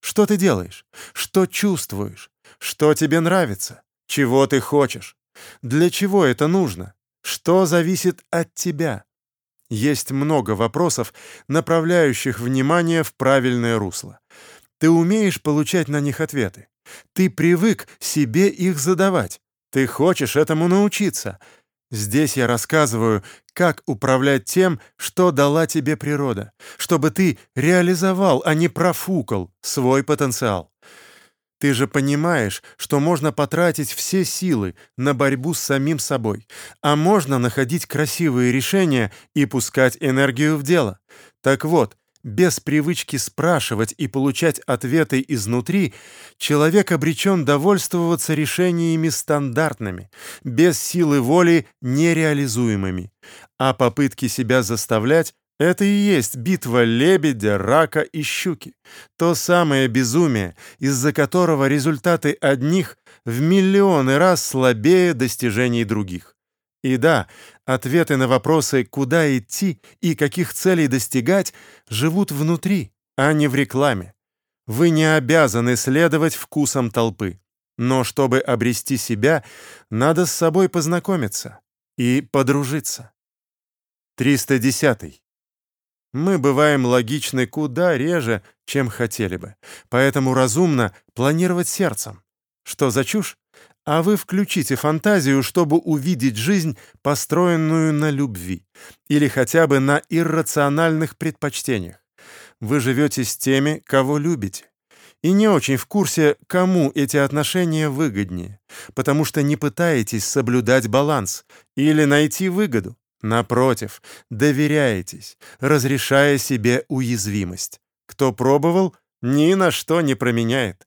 Что ты делаешь? Что чувствуешь? Что тебе нравится? Чего ты хочешь? Для чего это нужно? Что зависит от тебя? Есть много вопросов, направляющих внимание в правильное русло. Ты умеешь получать на них ответы. Ты привык себе их задавать. Ты хочешь этому научиться. Здесь я рассказываю, как управлять тем, что дала тебе природа, чтобы ты реализовал, а не профукал свой потенциал. Ты же понимаешь, что можно потратить все силы на борьбу с самим собой, а можно находить красивые решения и пускать энергию в дело. Так вот, без привычки спрашивать и получать ответы изнутри, человек обречен довольствоваться решениями стандартными, без силы воли нереализуемыми. А попытки себя заставлять — это и есть битва лебедя, рака и щуки. То самое безумие, из-за которого результаты одних в миллионы раз слабее достижений других. И да, ответы на вопросы, куда идти и каких целей достигать, живут внутри, а не в рекламе. Вы не обязаны следовать вкусам толпы. Но чтобы обрести себя, надо с собой познакомиться и подружиться. 310. Мы бываем логичны куда реже, чем хотели бы, поэтому разумно планировать сердцем. Что за чушь? а вы включите фантазию, чтобы увидеть жизнь, построенную на любви, или хотя бы на иррациональных предпочтениях. Вы живете с теми, кого любите. И не очень в курсе, кому эти отношения выгоднее, потому что не пытаетесь соблюдать баланс или найти выгоду. Напротив, доверяетесь, разрешая себе уязвимость. Кто пробовал, ни на что не променяет.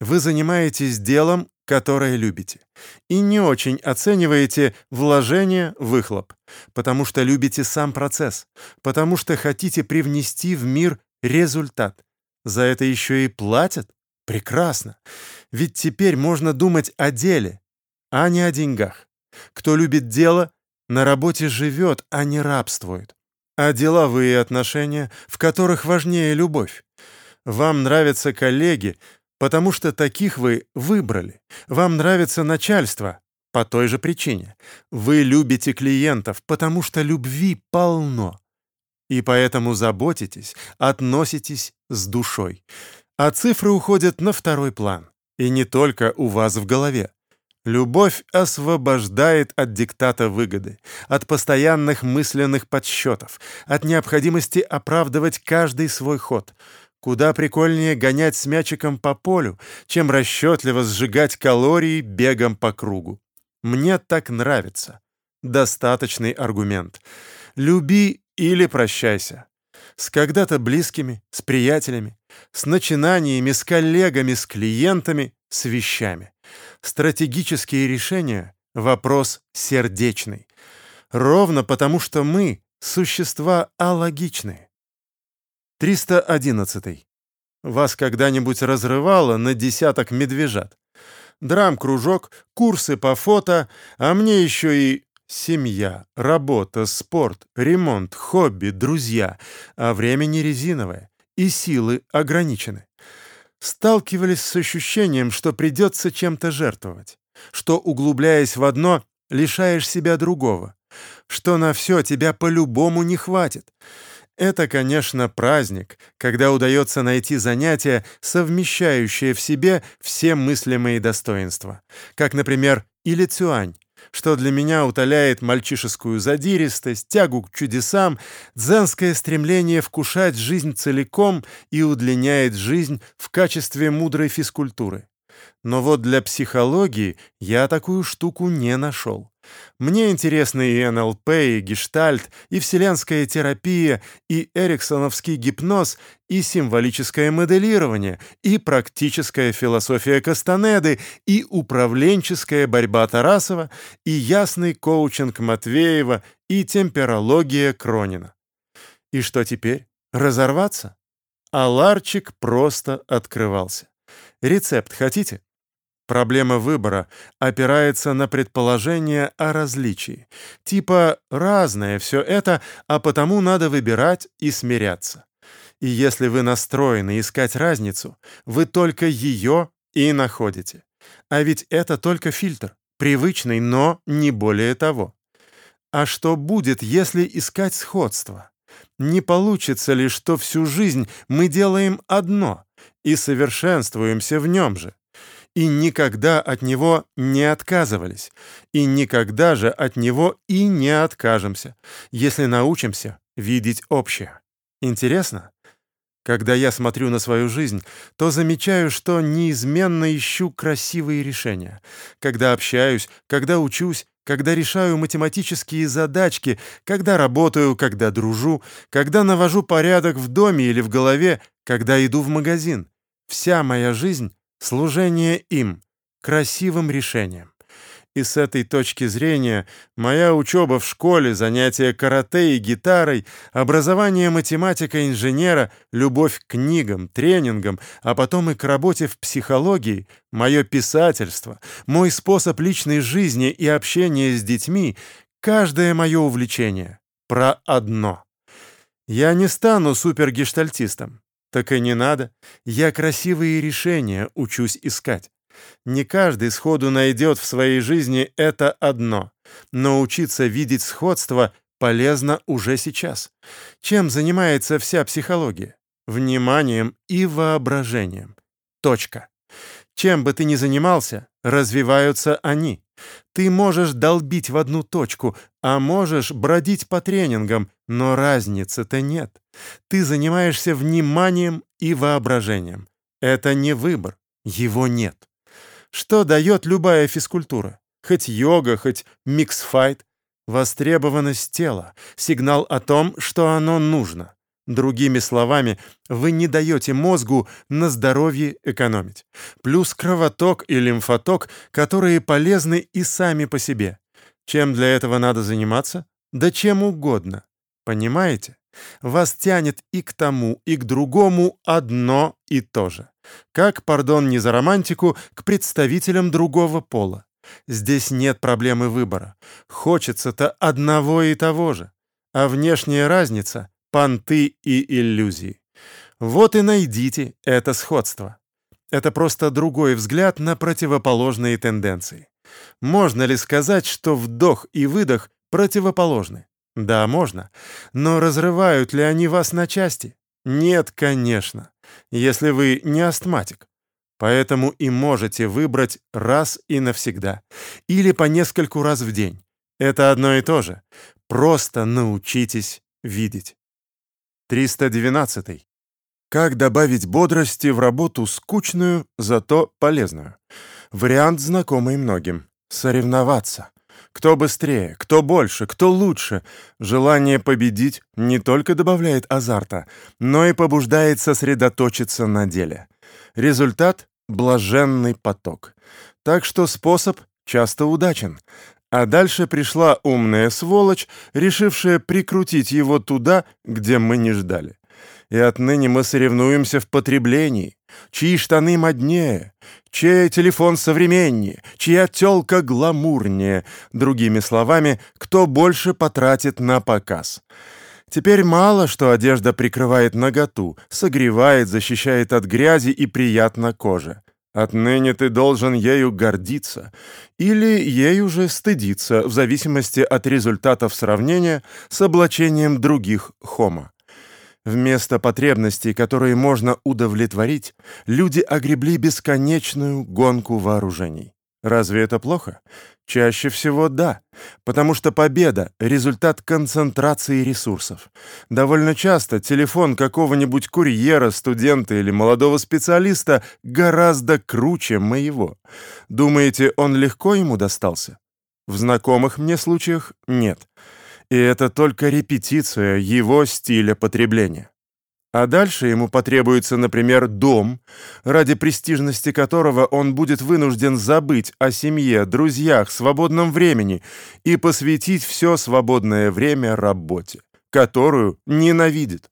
Вы занимаетесь делом, которое любите, и не очень оцениваете вложение, выхлоп, потому что любите сам процесс, потому что хотите привнести в мир результат. За это еще и платят? Прекрасно. Ведь теперь можно думать о деле, а не о деньгах. Кто любит дело, на работе живет, а не рабствует. А деловые отношения, в которых важнее любовь. Вам нравятся коллеги, Потому что таких вы выбрали. Вам нравится начальство по той же причине. Вы любите клиентов, потому что любви полно. И поэтому заботитесь, относитесь с душой. А цифры уходят на второй план. И не только у вас в голове. Любовь освобождает от диктата выгоды, от постоянных мысленных подсчетов, от необходимости оправдывать каждый свой ход — Куда прикольнее гонять с мячиком по полю, чем расчетливо сжигать калории бегом по кругу. Мне так нравится. Достаточный аргумент. Люби или прощайся. С когда-то близкими, с приятелями, с начинаниями, с коллегами, с клиентами, с вещами. Стратегические решения — вопрос сердечный. Ровно потому, что мы — существа алогичные. 311. Вас когда-нибудь разрывало на десяток медвежат? драм-кружок, курсы по фото, а мне еще и семья, работа, спорт, ремонт, хобби, друзья, а время не резиновое, и силы ограничены. Сталкивались с ощущением, что придется чем-то жертвовать, что, углубляясь в одно, лишаешь себя другого, что на все тебя по-любому не хватит. Это, конечно, праздник, когда удается найти занятие, совмещающее в себе все мыслимые достоинства, как, например, Илицюань, что для меня утоляет мальчишескую задиристость, тягу к чудесам, дзенское стремление вкушать жизнь целиком и удлиняет жизнь в качестве мудрой физкультуры. Но вот для психологии я такую штуку не нашел. Мне интересны и НЛП, и гештальт, и вселенская терапия, и эриксоновский гипноз, и символическое моделирование, и практическая философия Кастанеды, и управленческая борьба Тарасова, и ясный коучинг Матвеева, и темперология Кронина. И что теперь? Разорваться? А ларчик просто открывался. Рецепт хотите? Проблема выбора опирается на предположение о различии. Типа разное все это, а потому надо выбирать и смиряться. И если вы настроены искать разницу, вы только ее и находите. А ведь это только фильтр, привычный, но не более того. А что будет, если искать сходство? Не получится ли, что всю жизнь мы делаем одно и совершенствуемся в нем же? И никогда от него не отказывались, и никогда же от него и не откажемся, если научимся видеть общее. Интересно? Когда я смотрю на свою жизнь, то замечаю, что неизменно ищу красивые решения. Когда общаюсь, когда учусь, когда решаю математические задачки, когда работаю, когда дружу, когда навожу порядок в доме или в голове, когда иду в магазин. Вся моя жизнь служение им, красивым решением. И с этой точки зрения моя учеба в школе, занятия карате и гитарой, образование математика-инженера, любовь к книгам, тренингам, а потом и к работе в психологии, мое писательство, мой способ личной жизни и общения с детьми, каждое мое увлечение про одно. Я не стану супергештальтистом. Так и не надо. Я красивые решения учусь искать. Не каждый сходу найдет в своей жизни это одно. Но учиться видеть сходство полезно уже сейчас. Чем занимается вся психология? Вниманием и воображением. Точка. Чем бы ты ни занимался, развиваются они. Ты можешь долбить в одну точку, а можешь бродить по тренингам, но разницы-то нет. Ты занимаешься вниманием и воображением. Это не выбор, его нет. Что дает любая физкультура? Хоть йога, хоть миксфайт. Востребованность тела, сигнал о том, что оно нужно. Другими словами, вы не даете мозгу на здоровье экономить. Плюс кровоток и лимфоток, которые полезны и сами по себе. Чем для этого надо заниматься? Да чем угодно. Понимаете? Вас тянет и к тому, и к другому одно и то же. Как, пардон, не за романтику, к представителям другого пола. Здесь нет проблемы выбора. Хочется-то одного и того же. А внешняя разница понты и иллюзии. Вот и найдите это сходство. Это просто другой взгляд на противоположные тенденции. Можно ли сказать, что вдох и выдох противоположны? Да, можно. Но разрывают ли они вас на части? Нет, конечно, если вы не астматик. Поэтому и можете выбрать раз и навсегда. Или по нескольку раз в день. Это одно и то же. Просто научитесь видеть. 312. Как добавить бодрости в работу скучную, зато полезную? Вариант знакомый многим. Соревноваться. Кто быстрее, кто больше, кто лучше. Желание победить не только добавляет азарта, но и побуждает сосредоточиться на деле. Результат — блаженный поток. Так что способ часто удачен. А дальше пришла умная сволочь, решившая прикрутить его туда, где мы не ждали. И отныне мы соревнуемся в потреблении, чьи штаны моднее, чей телефон современнее, чья тёлка гламурнее, другими словами, кто больше потратит на показ. Теперь мало, что одежда прикрывает наготу, согревает, защищает от грязи и приятно коже. Отныне ты должен ею гордиться или ею же стыдиться в зависимости от результатов сравнения с облачением других хома. Вместо потребностей, которые можно удовлетворить, люди огребли бесконечную гонку вооружений. Разве это плохо? Чаще всего да, потому что победа — результат концентрации ресурсов. Довольно часто телефон какого-нибудь курьера, студента или молодого специалиста гораздо круче моего. Думаете, он легко ему достался? В знакомых мне случаях нет. И это только репетиция его стиля потребления. А дальше ему потребуется, например, дом, ради престижности которого он будет вынужден забыть о семье, друзьях, свободном времени и посвятить все свободное время работе, которую ненавидит.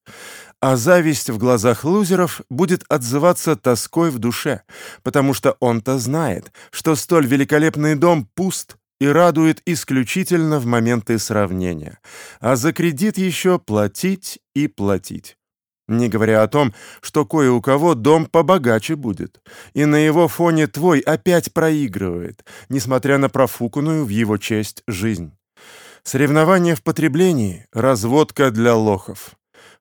А зависть в глазах лузеров будет отзываться тоской в душе, потому что он-то знает, что столь великолепный дом пуст и радует исключительно в моменты сравнения, а за кредит еще платить и платить. Не говоря о том, что кое у кого дом побогаче будет, и на его фоне твой опять проигрывает, несмотря на профуканную в его честь жизнь. Соревнования в потреблении — разводка для лохов.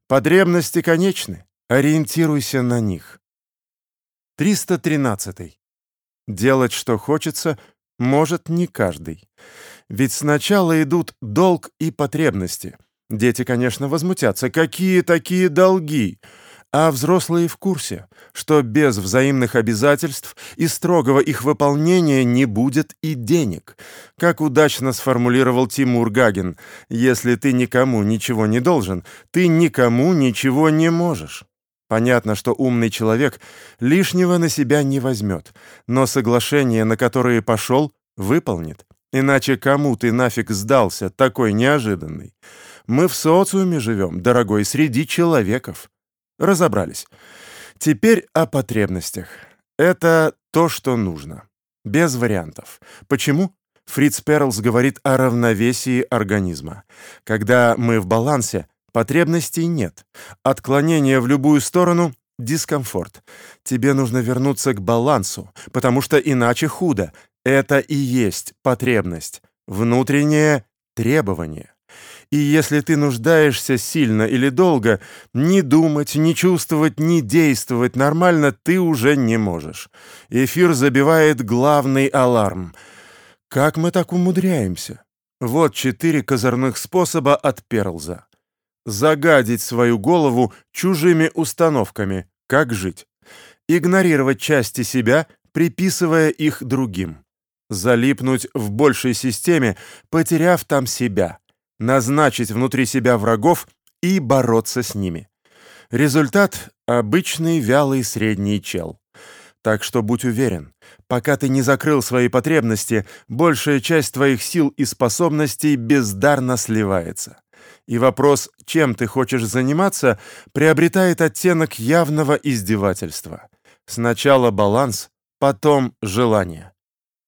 Потребности конечны, ориентируйся на них. 313. Делать, что хочется, может не каждый. Ведь сначала идут долг и потребности — Дети, конечно, возмутятся. Какие такие долги? А взрослые в курсе, что без взаимных обязательств и строгого их выполнения не будет и денег. Как удачно сформулировал Тимур Гагин, если ты никому ничего не должен, ты никому ничего не можешь. Понятно, что умный человек лишнего на себя не возьмет, но соглашение, на которое пошел, выполнит. Иначе кому ты нафиг сдался, такой неожиданный? Мы в социуме живем, дорогой, среди человеков. Разобрались. Теперь о потребностях. Это то, что нужно. Без вариантов. Почему? Фриц Перлс говорит о равновесии организма. Когда мы в балансе, потребностей нет. Отклонение в любую сторону — дискомфорт. Тебе нужно вернуться к балансу, потому что иначе худо. Это и есть потребность. Внутреннее требование. И если ты нуждаешься сильно или долго, ни думать, ни чувствовать, ни действовать нормально ты уже не можешь. Эфир забивает главный аларм. Как мы так умудряемся? Вот четыре козырных способа от Перлза. Загадить свою голову чужими установками, как жить. Игнорировать части себя, приписывая их другим. Залипнуть в большей системе, потеряв там себя назначить внутри себя врагов и бороться с ними. Результат — обычный вялый средний чел. Так что будь уверен, пока ты не закрыл свои потребности, большая часть твоих сил и способностей бездарно сливается. И вопрос, чем ты хочешь заниматься, приобретает оттенок явного издевательства. Сначала баланс, потом желание.